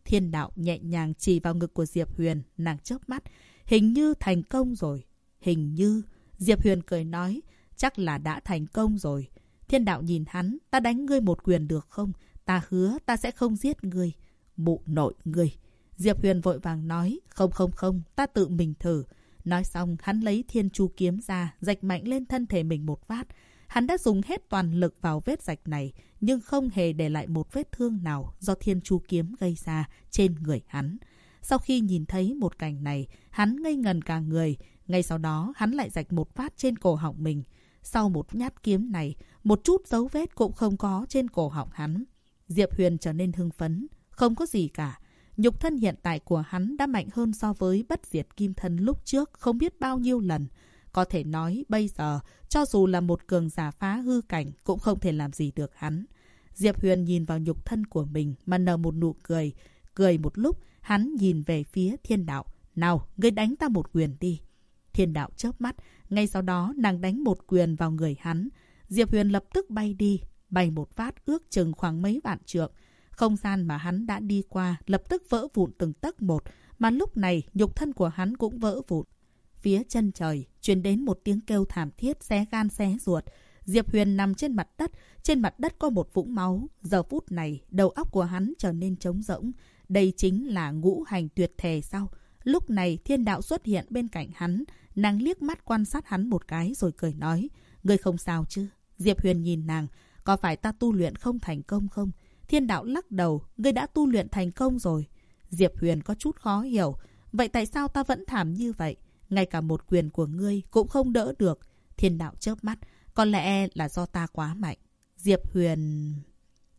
Thiên đạo nhẹ nhàng chỉ vào ngực của Diệp Huyền, nàng chớp mắt. Hình như thành công rồi. Hình như... Diệp Huyền cười nói, chắc là đã thành công rồi. Thiên đạo nhìn hắn, ta đánh ngươi một quyền được không? Ta hứa ta sẽ không giết ngươi. Mụ nội ngươi. Diệp Huyền vội vàng nói, không không không, ta tự mình thử. Nói xong, hắn lấy thiên chu kiếm ra, rạch mạnh lên thân thể mình một phát. Hắn đã dùng hết toàn lực vào vết rạch này, nhưng không hề để lại một vết thương nào do thiên chu kiếm gây ra trên người hắn. Sau khi nhìn thấy một cảnh này, hắn ngây ngần cả người. Ngay sau đó, hắn lại rạch một phát trên cổ họng mình. sau một nhát kiếm này, một chút dấu vết cũng không có trên cổ họng hắn. Diệp Huyền trở nên hưng phấn. Không có gì cả. Nhục thân hiện tại của hắn đã mạnh hơn so với bất diệt kim thân lúc trước không biết bao nhiêu lần. Có thể nói bây giờ, cho dù là một cường giả phá hư cảnh cũng không thể làm gì được hắn. Diệp Huyền nhìn vào nhục thân của mình mà nở một nụ cười. Cười một lúc, hắn nhìn về phía thiên đạo. Nào, ngươi đánh ta một quyền đi. Thiên đạo chớp mắt, ngay sau đó nàng đánh một quyền vào người hắn. Diệp Huyền lập tức bay đi, bay một phát ước chừng khoảng mấy vạn trượng. Không gian mà hắn đã đi qua lập tức vỡ vụn từng tấc một, mà lúc này nhục thân của hắn cũng vỡ vụn. Phía chân trời, truyền đến một tiếng kêu thảm thiết xé gan xé ruột. Diệp Huyền nằm trên mặt đất, trên mặt đất có một vũng máu. Giờ phút này, đầu óc của hắn trở nên trống rỗng. Đây chính là ngũ hành tuyệt thể sao? Lúc này thiên đạo xuất hiện bên cạnh hắn, nàng liếc mắt quan sát hắn một cái rồi cười nói. Ngươi không sao chứ? Diệp Huyền nhìn nàng, có phải ta tu luyện không thành công không? Thiên đạo lắc đầu, ngươi đã tu luyện thành công rồi. Diệp Huyền có chút khó hiểu. Vậy tại sao ta vẫn thảm như vậy? Ngay cả một quyền của ngươi cũng không đỡ được. Thiên đạo chớp mắt. Có lẽ là do ta quá mạnh. Diệp Huyền...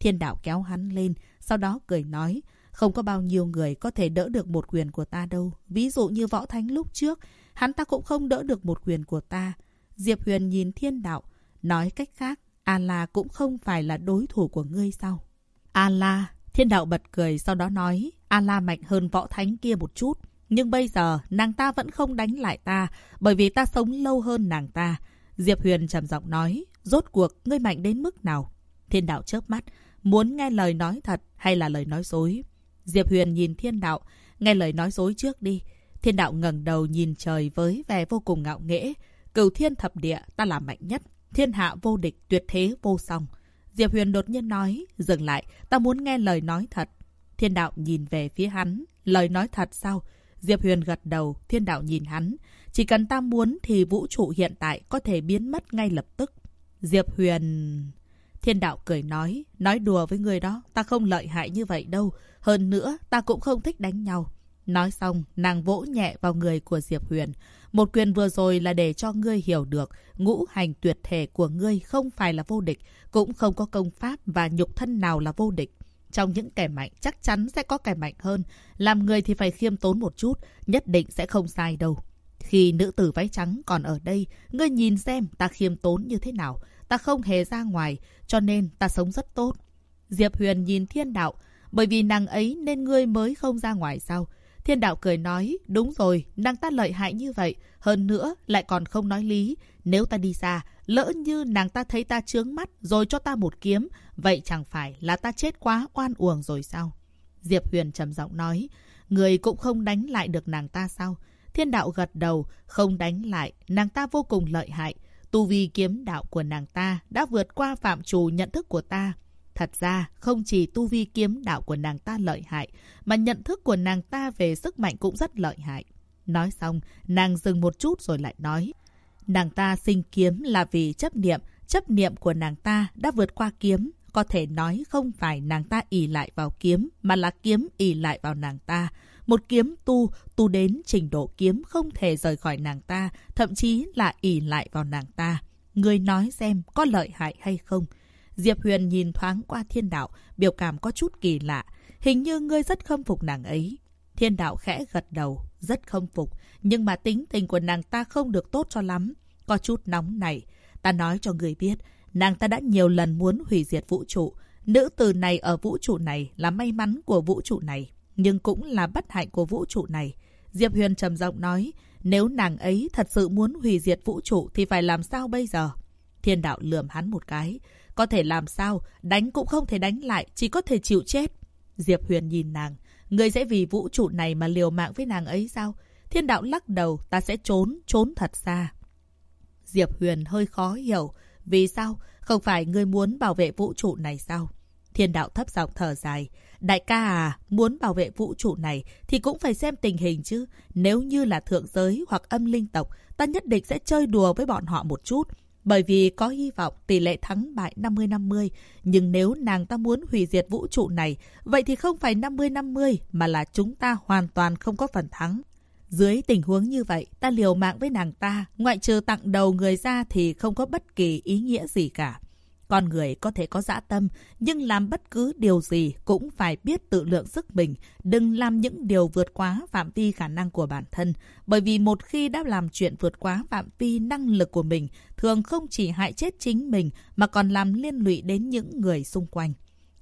Thiên đạo kéo hắn lên, sau đó cười nói. Không có bao nhiêu người có thể đỡ được một quyền của ta đâu. Ví dụ như võ thánh lúc trước, hắn ta cũng không đỡ được một quyền của ta. Diệp Huyền nhìn thiên đạo. Nói cách khác, A-la cũng không phải là đối thủ của ngươi sao? A-la, thiên đạo bật cười sau đó nói, A-la mạnh hơn võ thánh kia một chút. Nhưng bây giờ, nàng ta vẫn không đánh lại ta, bởi vì ta sống lâu hơn nàng ta. Diệp Huyền trầm giọng nói, rốt cuộc, ngươi mạnh đến mức nào? Thiên đạo chớp mắt, muốn nghe lời nói thật hay là lời nói dối? Diệp Huyền nhìn thiên đạo, nghe lời nói dối trước đi. Thiên đạo ngẩng đầu nhìn trời với vẻ vô cùng ngạo nghễ. Cửu thiên thập địa, ta là mạnh nhất. Thiên hạ vô địch, tuyệt thế vô song. Diệp Huyền đột nhiên nói, dừng lại, ta muốn nghe lời nói thật. Thiên đạo nhìn về phía hắn, lời nói thật sao? Diệp Huyền gật đầu, thiên đạo nhìn hắn. Chỉ cần ta muốn thì vũ trụ hiện tại có thể biến mất ngay lập tức. Diệp Huyền... Thiên đạo cười nói, nói đùa với người đó, ta không lợi hại như vậy đâu. Hơn nữa, ta cũng không thích đánh nhau. Nói xong, nàng vỗ nhẹ vào người của Diệp Huyền. Một quyền vừa rồi là để cho ngươi hiểu được ngũ hành tuyệt thể của ngươi không phải là vô địch, cũng không có công pháp và nhục thân nào là vô địch. Trong những kẻ mạnh chắc chắn sẽ có kẻ mạnh hơn. Làm người thì phải khiêm tốn một chút, nhất định sẽ không sai đâu. Khi nữ tử váy trắng còn ở đây, ngươi nhìn xem ta khiêm tốn như thế nào. Ta không hề ra ngoài, cho nên ta sống rất tốt. Diệp Huyền nhìn thiên đạo, bởi vì nàng ấy nên ngươi mới không ra ngoài sao? Thiên đạo cười nói, đúng rồi, nàng ta lợi hại như vậy, hơn nữa lại còn không nói lý. Nếu ta đi xa, lỡ như nàng ta thấy ta trướng mắt rồi cho ta một kiếm, vậy chẳng phải là ta chết quá oan uổng rồi sao? Diệp Huyền trầm giọng nói, người cũng không đánh lại được nàng ta sao? Thiên đạo gật đầu, không đánh lại, nàng ta vô cùng lợi hại. Tu vi kiếm đạo của nàng ta đã vượt qua phạm trù nhận thức của ta. Thật ra, không chỉ tu vi kiếm đạo của nàng ta lợi hại, mà nhận thức của nàng ta về sức mạnh cũng rất lợi hại. Nói xong, nàng dừng một chút rồi lại nói. Nàng ta sinh kiếm là vì chấp niệm, chấp niệm của nàng ta đã vượt qua kiếm. Có thể nói không phải nàng ta ỉ lại vào kiếm, mà là kiếm ỉ lại vào nàng ta. Một kiếm tu, tu đến trình độ kiếm không thể rời khỏi nàng ta, thậm chí là ỉ lại vào nàng ta. Người nói xem có lợi hại hay không? Diệp Huyền nhìn thoáng qua thiên đạo, biểu cảm có chút kỳ lạ. Hình như ngươi rất khâm phục nàng ấy. Thiên đạo khẽ gật đầu, rất khâm phục. Nhưng mà tính tình của nàng ta không được tốt cho lắm. Có chút nóng này. Ta nói cho người biết, nàng ta đã nhiều lần muốn hủy diệt vũ trụ. Nữ tử này ở vũ trụ này là may mắn của vũ trụ này. Nhưng cũng là bất hạnh của vũ trụ này. Diệp Huyền trầm giọng nói, nếu nàng ấy thật sự muốn hủy diệt vũ trụ thì phải làm sao bây giờ? Thiên đạo lườm hắn một cái. Có thể làm sao? Đánh cũng không thể đánh lại, chỉ có thể chịu chết. Diệp Huyền nhìn nàng. Người sẽ vì vũ trụ này mà liều mạng với nàng ấy sao? Thiên đạo lắc đầu, ta sẽ trốn, trốn thật xa. Diệp Huyền hơi khó hiểu. Vì sao? Không phải ngươi muốn bảo vệ vũ trụ này sao? Thiên đạo thấp giọng thở dài. Đại ca à, muốn bảo vệ vũ trụ này thì cũng phải xem tình hình chứ. Nếu như là thượng giới hoặc âm linh tộc, ta nhất định sẽ chơi đùa với bọn họ một chút. Bởi vì có hy vọng tỷ lệ thắng bại 50-50. Nhưng nếu nàng ta muốn hủy diệt vũ trụ này, vậy thì không phải 50-50 mà là chúng ta hoàn toàn không có phần thắng. Dưới tình huống như vậy, ta liều mạng với nàng ta, ngoại trừ tặng đầu người ra thì không có bất kỳ ý nghĩa gì cả. Con người có thể có dã tâm, nhưng làm bất cứ điều gì cũng phải biết tự lượng sức mình, đừng làm những điều vượt quá phạm vi khả năng của bản thân. Bởi vì một khi đã làm chuyện vượt quá phạm vi năng lực của mình, thường không chỉ hại chết chính mình mà còn làm liên lụy đến những người xung quanh.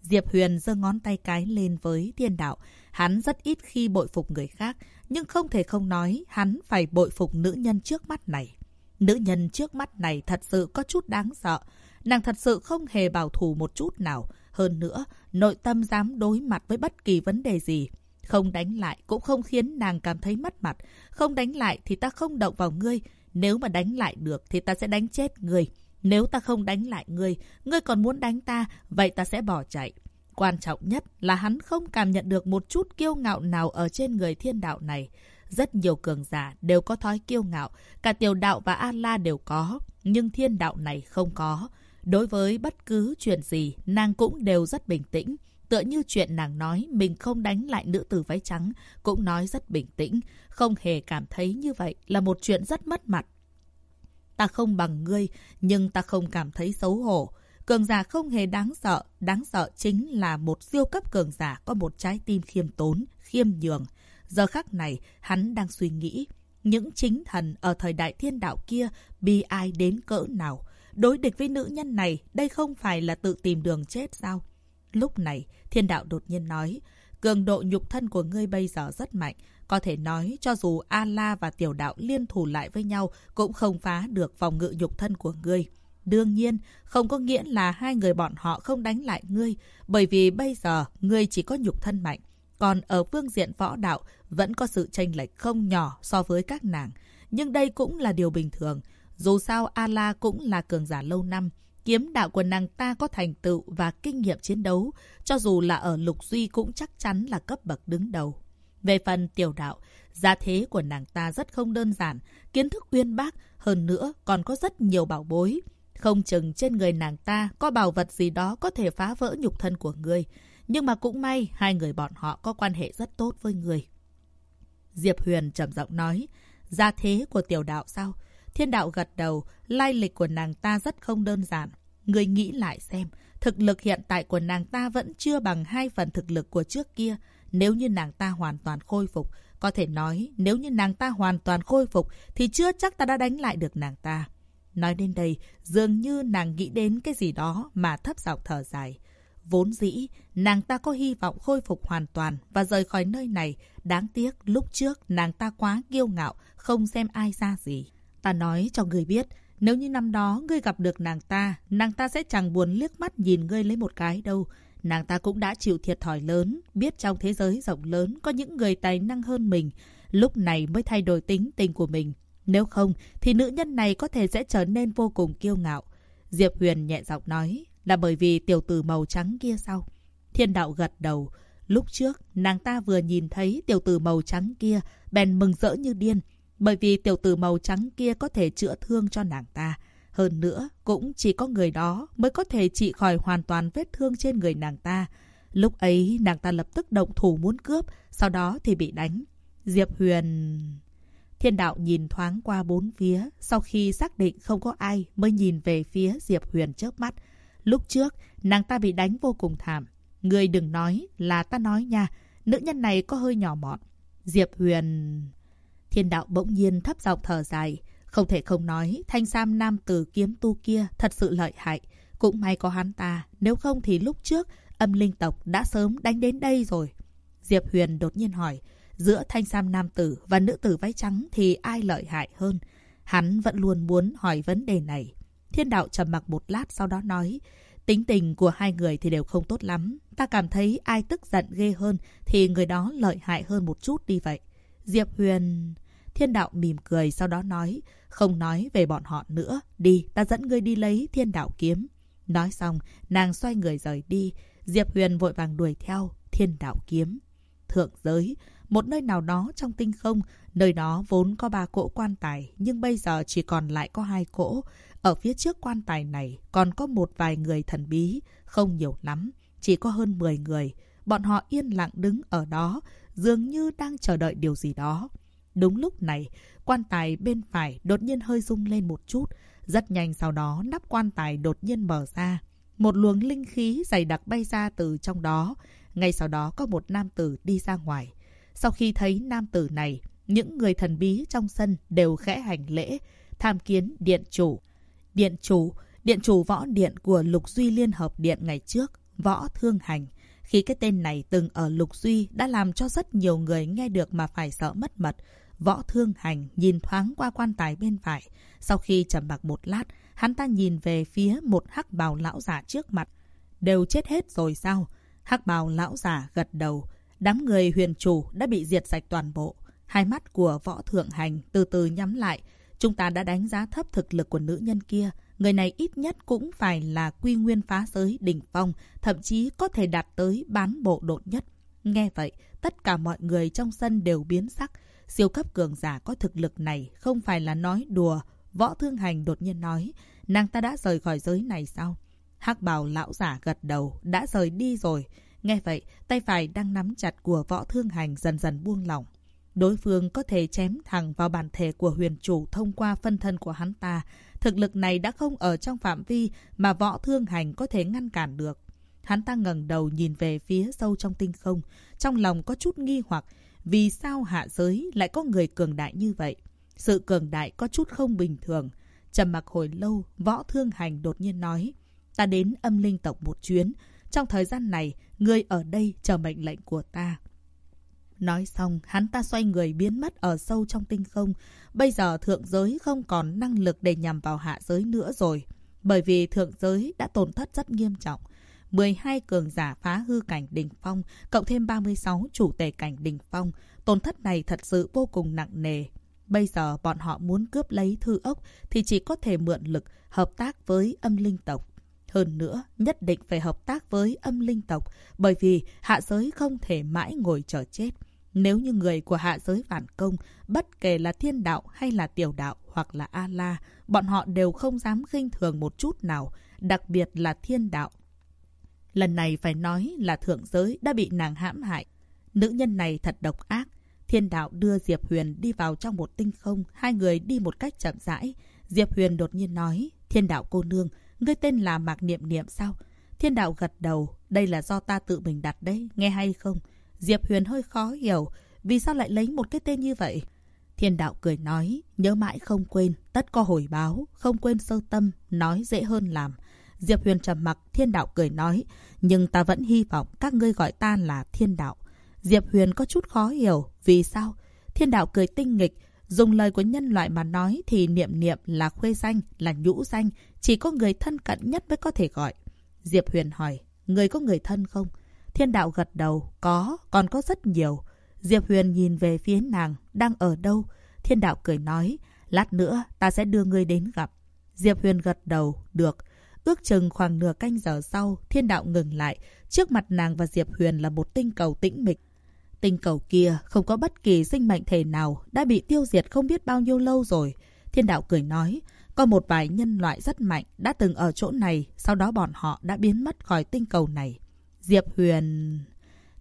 Diệp Huyền giơ ngón tay cái lên với thiên đạo. Hắn rất ít khi bội phục người khác, nhưng không thể không nói hắn phải bội phục nữ nhân trước mắt này. Nữ nhân trước mắt này thật sự có chút đáng sợ. Nàng thật sự không hề bảo thủ một chút nào. Hơn nữa, nội tâm dám đối mặt với bất kỳ vấn đề gì. Không đánh lại cũng không khiến nàng cảm thấy mất mặt. Không đánh lại thì ta không động vào ngươi. Nếu mà đánh lại được thì ta sẽ đánh chết ngươi. Nếu ta không đánh lại ngươi, ngươi còn muốn đánh ta, vậy ta sẽ bỏ chạy. Quan trọng nhất là hắn không cảm nhận được một chút kiêu ngạo nào ở trên người thiên đạo này. Rất nhiều cường giả đều có thói kiêu ngạo, cả tiểu đạo và A-la đều có, nhưng thiên đạo này không có. Đối với bất cứ chuyện gì, nàng cũng đều rất bình tĩnh. Tựa như chuyện nàng nói mình không đánh lại nữ tử váy trắng, cũng nói rất bình tĩnh, không hề cảm thấy như vậy là một chuyện rất mất mặt. Ta không bằng ngươi, nhưng ta không cảm thấy xấu hổ. Cường giả không hề đáng sợ, đáng sợ chính là một siêu cấp cường giả có một trái tim khiêm tốn, khiêm nhường. Giờ khắc này, hắn đang suy nghĩ, những chính thần ở thời đại thiên đạo kia bi ai đến cỡ nào. Đối địch với nữ nhân này, đây không phải là tự tìm đường chết sao? Lúc này, thiên đạo đột nhiên nói, cường độ nhục thân của ngươi bây giờ rất mạnh. Có thể nói, cho dù A-la và tiểu đạo liên thủ lại với nhau, cũng không phá được phòng ngự nhục thân của ngươi. Đương nhiên, không có nghĩa là hai người bọn họ không đánh lại ngươi, bởi vì bây giờ ngươi chỉ có nhục thân mạnh. Còn ở phương diện võ đạo, vẫn có sự tranh lệch không nhỏ so với các nàng. Nhưng đây cũng là điều bình thường. Dù sao A-la cũng là cường giả lâu năm. Kiếm đạo của nàng ta có thành tựu và kinh nghiệm chiến đấu. Cho dù là ở lục duy cũng chắc chắn là cấp bậc đứng đầu. Về phần tiểu đạo, gia thế của nàng ta rất không đơn giản. Kiến thức uyên bác, hơn nữa còn có rất nhiều bảo bối. Không chừng trên người nàng ta có bảo vật gì đó có thể phá vỡ nhục thân của ngươi. Nhưng mà cũng may hai người bọn họ có quan hệ rất tốt với người. Diệp Huyền trầm giọng nói, gia thế của tiểu đạo sao? Thiên đạo gật đầu, lai lịch của nàng ta rất không đơn giản. Người nghĩ lại xem, thực lực hiện tại của nàng ta vẫn chưa bằng hai phần thực lực của trước kia. Nếu như nàng ta hoàn toàn khôi phục, có thể nói nếu như nàng ta hoàn toàn khôi phục thì chưa chắc ta đã đánh lại được nàng ta. Nói đến đây, dường như nàng nghĩ đến cái gì đó mà thấp giọng thở dài. Vốn dĩ, nàng ta có hy vọng khôi phục hoàn toàn và rời khỏi nơi này. Đáng tiếc, lúc trước nàng ta quá kiêu ngạo, không xem ai ra gì. Ta nói cho người biết, nếu như năm đó ngươi gặp được nàng ta, nàng ta sẽ chẳng buồn liếc mắt nhìn ngươi lấy một cái đâu. Nàng ta cũng đã chịu thiệt thòi lớn, biết trong thế giới rộng lớn có những người tài năng hơn mình. Lúc này mới thay đổi tính tình của mình. Nếu không, thì nữ nhân này có thể sẽ trở nên vô cùng kiêu ngạo. Diệp Huyền nhẹ giọng nói, là bởi vì tiểu tử màu trắng kia sao? Thiên đạo gật đầu. Lúc trước, nàng ta vừa nhìn thấy tiểu tử màu trắng kia, bèn mừng rỡ như điên. Bởi vì tiểu tử màu trắng kia có thể chữa thương cho nàng ta. Hơn nữa, cũng chỉ có người đó mới có thể trị khỏi hoàn toàn vết thương trên người nàng ta. Lúc ấy, nàng ta lập tức động thủ muốn cướp, sau đó thì bị đánh. Diệp Huyền... Thiên đạo nhìn thoáng qua bốn phía, sau khi xác định không có ai mới nhìn về phía Diệp Huyền trước mắt. Lúc trước, nàng ta bị đánh vô cùng thảm. Người đừng nói là ta nói nha, nữ nhân này có hơi nhỏ mọn. Diệp Huyền... Thiên đạo bỗng nhiên thấp giọng thở dài. Không thể không nói, thanh sam nam tử kiếm tu kia thật sự lợi hại. Cũng may có hắn ta, nếu không thì lúc trước âm linh tộc đã sớm đánh đến đây rồi. Diệp Huyền đột nhiên hỏi, giữa thanh sam nam tử và nữ tử váy trắng thì ai lợi hại hơn? Hắn vẫn luôn muốn hỏi vấn đề này. Thiên đạo trầm mặc một lát sau đó nói, tính tình của hai người thì đều không tốt lắm. Ta cảm thấy ai tức giận ghê hơn thì người đó lợi hại hơn một chút đi vậy. Diệp Huyền... Thiên đạo mỉm cười sau đó nói, không nói về bọn họ nữa. Đi, ta dẫn ngươi đi lấy thiên đạo kiếm. Nói xong, nàng xoay người rời đi. Diệp Huyền vội vàng đuổi theo thiên đạo kiếm. Thượng giới, một nơi nào đó trong tinh không, nơi đó vốn có ba cỗ quan tài, nhưng bây giờ chỉ còn lại có hai cỗ. Ở phía trước quan tài này còn có một vài người thần bí, không nhiều lắm, chỉ có hơn 10 người. Bọn họ yên lặng đứng ở đó, dường như đang chờ đợi điều gì đó. Đúng lúc này, quan tài bên phải đột nhiên hơi rung lên một chút. Rất nhanh sau đó, nắp quan tài đột nhiên mở ra. Một luồng linh khí dày đặc bay ra từ trong đó. Ngay sau đó có một nam tử đi ra ngoài. Sau khi thấy nam tử này, những người thần bí trong sân đều khẽ hành lễ, tham kiến điện chủ. Điện chủ, điện chủ võ điện của Lục Duy Liên Hợp Điện ngày trước, võ thương hành. Khi cái tên này từng ở Lục Duy đã làm cho rất nhiều người nghe được mà phải sợ mất mật. Võ thương hành nhìn thoáng qua quan tài bên phải. Sau khi trầm mặc một lát, hắn ta nhìn về phía một hắc bào lão giả trước mặt. Đều chết hết rồi sao? Hắc bào lão giả gật đầu. Đám người huyền chủ đã bị diệt sạch toàn bộ. Hai mắt của võ thượng hành từ từ nhắm lại. Chúng ta đã đánh giá thấp thực lực của nữ nhân kia. Người này ít nhất cũng phải là quy nguyên phá giới đỉnh phong, thậm chí có thể đạt tới bán bộ độn nhất. Nghe vậy, tất cả mọi người trong sân đều biến sắc. Siêu cấp cường giả có thực lực này không phải là nói đùa. Võ Thương Hành đột nhiên nói, nàng ta đã rời khỏi giới này sao? hắc bào lão giả gật đầu, đã rời đi rồi. Nghe vậy, tay phải đang nắm chặt của võ thương hành dần dần buông lỏng. Đối phương có thể chém thẳng vào bản thể của huyền chủ thông qua phân thân của hắn ta. Thực lực này đã không ở trong phạm vi mà võ thương hành có thể ngăn cản được. Hắn ta ngẩng đầu nhìn về phía sâu trong tinh không. Trong lòng có chút nghi hoặc vì sao hạ giới lại có người cường đại như vậy. Sự cường đại có chút không bình thường. trầm mặc hồi lâu, võ thương hành đột nhiên nói. Ta đến âm linh tộc một chuyến. Trong thời gian này, ngươi ở đây chờ mệnh lệnh của ta. Nói xong, hắn ta xoay người biến mất ở sâu trong tinh không. Bây giờ thượng giới không còn năng lực để nhằm vào hạ giới nữa rồi. Bởi vì thượng giới đã tổn thất rất nghiêm trọng. 12 cường giả phá hư cảnh đỉnh phong, cộng thêm 36 chủ tể cảnh đỉnh phong. Tổn thất này thật sự vô cùng nặng nề. Bây giờ bọn họ muốn cướp lấy thư ốc thì chỉ có thể mượn lực hợp tác với âm linh tộc. Hơn nữa, nhất định phải hợp tác với âm linh tộc, bởi vì hạ giới không thể mãi ngồi chờ chết. Nếu như người của hạ giới phản công, bất kể là thiên đạo hay là tiểu đạo hoặc là A-la, bọn họ đều không dám khinh thường một chút nào, đặc biệt là thiên đạo. Lần này phải nói là thượng giới đã bị nàng hãm hại. Nữ nhân này thật độc ác. Thiên đạo đưa Diệp Huyền đi vào trong một tinh không, hai người đi một cách chậm rãi. Diệp Huyền đột nhiên nói, thiên đạo cô nương, Ngươi tên là Mạc Niệm Niệm sao? Thiên đạo gật đầu. Đây là do ta tự mình đặt đấy. Nghe hay không? Diệp Huyền hơi khó hiểu. Vì sao lại lấy một cái tên như vậy? Thiên đạo cười nói. Nhớ mãi không quên. Tất có hồi báo. Không quên sơ tâm. Nói dễ hơn làm. Diệp Huyền trầm mặc. Thiên đạo cười nói. Nhưng ta vẫn hy vọng các ngươi gọi ta là thiên đạo. Diệp Huyền có chút khó hiểu. Vì sao? Thiên đạo cười tinh nghịch. Dùng lời của nhân loại mà nói thì niệm niệm là khuê danh, là nhũ danh, chỉ có người thân cận nhất mới có thể gọi. Diệp Huyền hỏi, người có người thân không? Thiên đạo gật đầu, có, còn có rất nhiều. Diệp Huyền nhìn về phía nàng, đang ở đâu? Thiên đạo cười nói, lát nữa ta sẽ đưa ngươi đến gặp. Diệp Huyền gật đầu, được. Ước chừng khoảng nửa canh giờ sau, thiên đạo ngừng lại. Trước mặt nàng và Diệp Huyền là một tinh cầu tĩnh mịch. Tinh cầu kia không có bất kỳ sinh mệnh thể nào đã bị tiêu diệt không biết bao nhiêu lâu rồi. Thiên đạo cười nói, có một vài nhân loại rất mạnh đã từng ở chỗ này, sau đó bọn họ đã biến mất khỏi tinh cầu này. Diệp Huyền...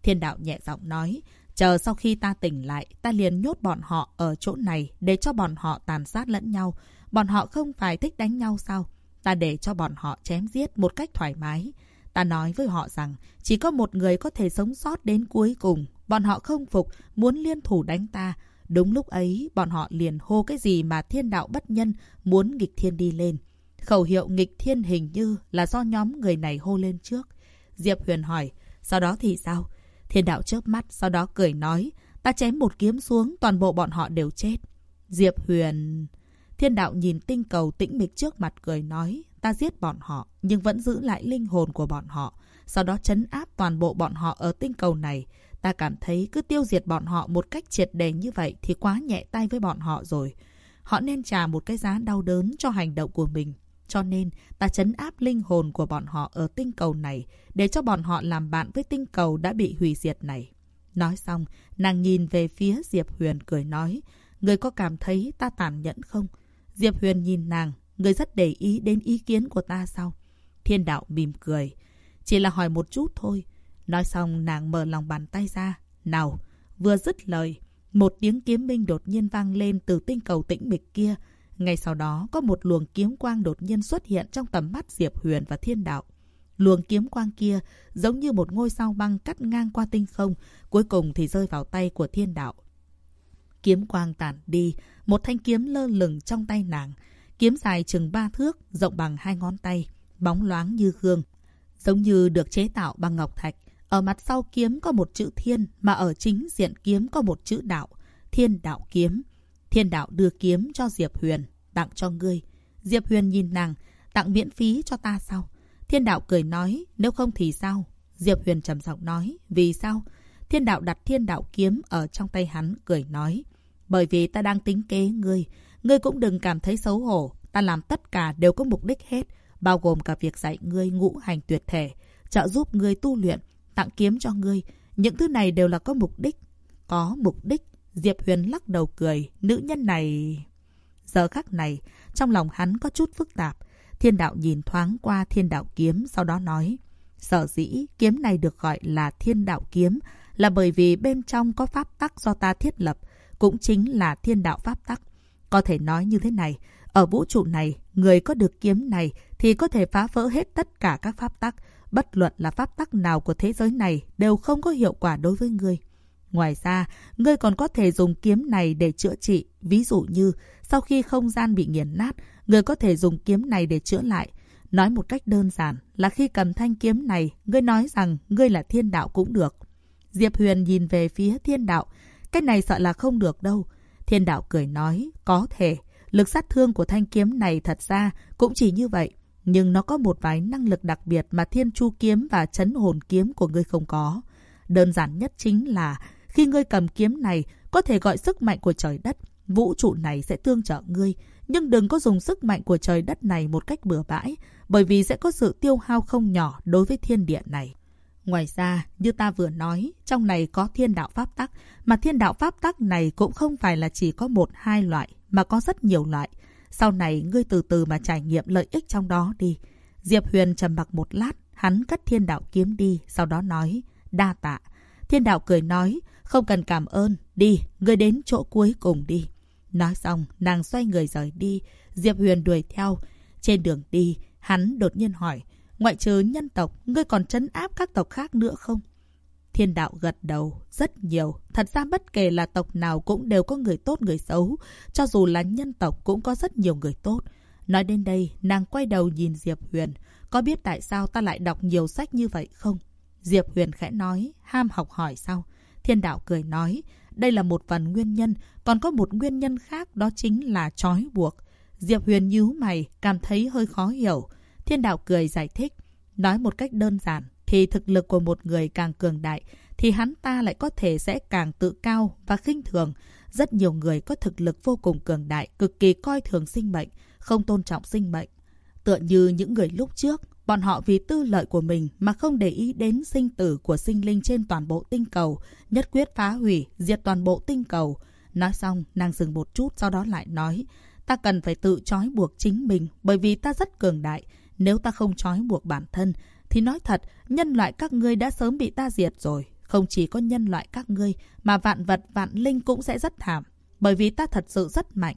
Thiên đạo nhẹ giọng nói, chờ sau khi ta tỉnh lại, ta liền nhốt bọn họ ở chỗ này để cho bọn họ tàn sát lẫn nhau. Bọn họ không phải thích đánh nhau sao? Ta để cho bọn họ chém giết một cách thoải mái. Ta nói với họ rằng chỉ có một người có thể sống sót đến cuối cùng. Bọn họ không phục, muốn liên thủ đánh ta. Đúng lúc ấy, bọn họ liền hô cái gì mà thiên đạo bất nhân muốn nghịch thiên đi lên. Khẩu hiệu nghịch thiên hình như là do nhóm người này hô lên trước. Diệp Huyền hỏi, sau đó thì sao? Thiên đạo chớp mắt, sau đó cười nói, ta chém một kiếm xuống, toàn bộ bọn họ đều chết. Diệp Huyền... Thiên đạo nhìn tinh cầu tĩnh mịch trước mặt cười nói, ta giết bọn họ, nhưng vẫn giữ lại linh hồn của bọn họ. Sau đó chấn áp toàn bộ bọn họ ở tinh cầu này. Ta cảm thấy cứ tiêu diệt bọn họ một cách triệt đề như vậy thì quá nhẹ tay với bọn họ rồi. Họ nên trả một cái giá đau đớn cho hành động của mình. Cho nên, ta chấn áp linh hồn của bọn họ ở tinh cầu này để cho bọn họ làm bạn với tinh cầu đã bị hủy diệt này. Nói xong, nàng nhìn về phía Diệp Huyền cười nói, Người có cảm thấy ta tàn nhẫn không? Diệp Huyền nhìn nàng, người rất để ý đến ý kiến của ta sao? Thiên đạo mỉm cười. Chỉ là hỏi một chút thôi. Nói xong nàng mở lòng bàn tay ra. Nào, vừa dứt lời. một tiếng kiếm minh đột nhiên vang lên từ tinh cầu tĩnh mịch kia. Ngay sau đó, có một luồng kiếm quang đột nhiên xuất hiện trong tầm mắt Diệp Huyền và Thiên Đạo. Luồng kiếm quang kia giống như một ngôi sao băng cắt ngang qua tinh không, cuối cùng thì rơi vào tay của Thiên Đạo. Kiếm quang tản đi, một thanh kiếm lơ lửng trong tay nàng. Kiếm dài chừng ba thước, rộng bằng hai ngón tay, bóng loáng như gương. Giống như được chế tạo bằng ngọc thạch. Ở mặt sau kiếm có một chữ thiên, mà ở chính diện kiếm có một chữ đạo. Thiên đạo kiếm. Thiên đạo đưa kiếm cho Diệp Huyền, tặng cho ngươi. Diệp Huyền nhìn nàng, tặng miễn phí cho ta sao? Thiên đạo cười nói, nếu không thì sao? Diệp Huyền trầm giọng nói, vì sao? Thiên đạo đặt thiên đạo kiếm ở trong tay hắn, cười nói. Bởi vì ta đang tính kế ngươi. Ngươi cũng đừng cảm thấy xấu hổ. Ta làm tất cả đều có mục đích hết, bao gồm cả việc dạy ngươi ngũ hành tuyệt thể, trợ giúp ngươi tu luyện, tặng kiếm cho ngươi. Những thứ này đều là có mục đích. Có mục đích. Diệp Huyền lắc đầu cười. Nữ nhân này... Giờ khắc này, trong lòng hắn có chút phức tạp. Thiên đạo nhìn thoáng qua thiên đạo kiếm, sau đó nói. Sở dĩ, kiếm này được gọi là thiên đạo kiếm, là bởi vì bên trong có pháp tắc do ta thiết lập, cũng chính là thiên đạo pháp tắc. Có thể nói như thế này, ở vũ trụ này, người có được kiếm này thì có thể phá vỡ hết tất cả các pháp tắc. Bất luận là pháp tắc nào của thế giới này đều không có hiệu quả đối với ngươi. Ngoài ra, ngươi còn có thể dùng kiếm này để chữa trị. Ví dụ như, sau khi không gian bị nghiền nát, ngươi có thể dùng kiếm này để chữa lại. Nói một cách đơn giản là khi cầm thanh kiếm này, ngươi nói rằng ngươi là thiên đạo cũng được. Diệp Huyền nhìn về phía thiên đạo. Cái này sợ là không được đâu. Thiên đạo cười nói, có thể. Lực sát thương của thanh kiếm này thật ra cũng chỉ như vậy. Nhưng nó có một vài năng lực đặc biệt mà thiên chu kiếm và chấn hồn kiếm của ngươi không có. Đơn giản nhất chính là khi ngươi cầm kiếm này có thể gọi sức mạnh của trời đất. Vũ trụ này sẽ tương trợ ngươi. Nhưng đừng có dùng sức mạnh của trời đất này một cách bừa bãi. Bởi vì sẽ có sự tiêu hao không nhỏ đối với thiên địa này. Ngoài ra, như ta vừa nói, trong này có thiên đạo pháp tắc, mà thiên đạo pháp tắc này cũng không phải là chỉ có một hai loại, mà có rất nhiều loại. Sau này, ngươi từ từ mà trải nghiệm lợi ích trong đó đi. Diệp Huyền trầm mặc một lát, hắn cất thiên đạo kiếm đi, sau đó nói, đa tạ. Thiên đạo cười nói, không cần cảm ơn, đi, ngươi đến chỗ cuối cùng đi. Nói xong, nàng xoay người rời đi, Diệp Huyền đuổi theo. Trên đường đi, hắn đột nhiên hỏi, Ngoại trừ nhân tộc, ngươi còn trấn áp các tộc khác nữa không? Thiên đạo gật đầu, rất nhiều. Thật ra bất kể là tộc nào cũng đều có người tốt người xấu. Cho dù là nhân tộc cũng có rất nhiều người tốt. Nói đến đây, nàng quay đầu nhìn Diệp Huyền. Có biết tại sao ta lại đọc nhiều sách như vậy không? Diệp Huyền khẽ nói, ham học hỏi sao? Thiên đạo cười nói, đây là một phần nguyên nhân, còn có một nguyên nhân khác đó chính là trói buộc. Diệp Huyền nhíu mày, cảm thấy hơi khó hiểu. Thiên đạo cười giải thích. Nói một cách đơn giản, thì thực lực của một người càng cường đại, thì hắn ta lại có thể sẽ càng tự cao và khinh thường. Rất nhiều người có thực lực vô cùng cường đại, cực kỳ coi thường sinh mệnh, không tôn trọng sinh mệnh. Tựa như những người lúc trước, bọn họ vì tư lợi của mình mà không để ý đến sinh tử của sinh linh trên toàn bộ tinh cầu, nhất quyết phá hủy, diệt toàn bộ tinh cầu. Nói xong, nàng dừng một chút, sau đó lại nói, ta cần phải tự trói buộc chính mình bởi vì ta rất cường đại. Nếu ta không trói buộc bản thân, thì nói thật, nhân loại các ngươi đã sớm bị ta diệt rồi. Không chỉ có nhân loại các ngươi, mà vạn vật, vạn linh cũng sẽ rất thảm. Bởi vì ta thật sự rất mạnh.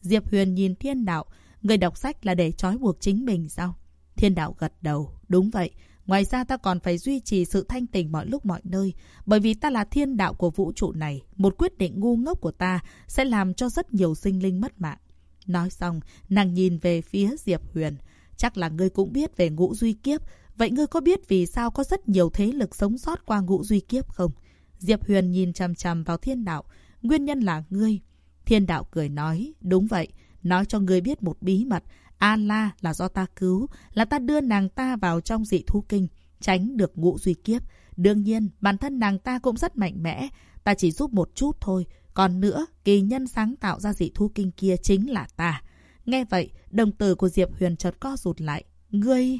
Diệp Huyền nhìn thiên đạo, người đọc sách là để trói buộc chính mình sao? Thiên đạo gật đầu, đúng vậy. Ngoài ra ta còn phải duy trì sự thanh tình mọi lúc mọi nơi. Bởi vì ta là thiên đạo của vũ trụ này. Một quyết định ngu ngốc của ta sẽ làm cho rất nhiều sinh linh mất mạng. Nói xong, nàng nhìn về phía Diệp Huyền. Chắc là ngươi cũng biết về ngũ duy kiếp. Vậy ngươi có biết vì sao có rất nhiều thế lực sống sót qua ngũ duy kiếp không? Diệp Huyền nhìn chằm chằm vào thiên đạo. Nguyên nhân là ngươi. Thiên đạo cười nói, đúng vậy. Nói cho ngươi biết một bí mật. A-la là do ta cứu, là ta đưa nàng ta vào trong dị thú kinh, tránh được ngũ duy kiếp. Đương nhiên, bản thân nàng ta cũng rất mạnh mẽ, ta chỉ giúp một chút thôi. Còn nữa, kỳ nhân sáng tạo ra dị thú kinh kia chính là ta. Nghe vậy, đồng tử của Diệp Huyền chợt co rụt lại. Ngươi...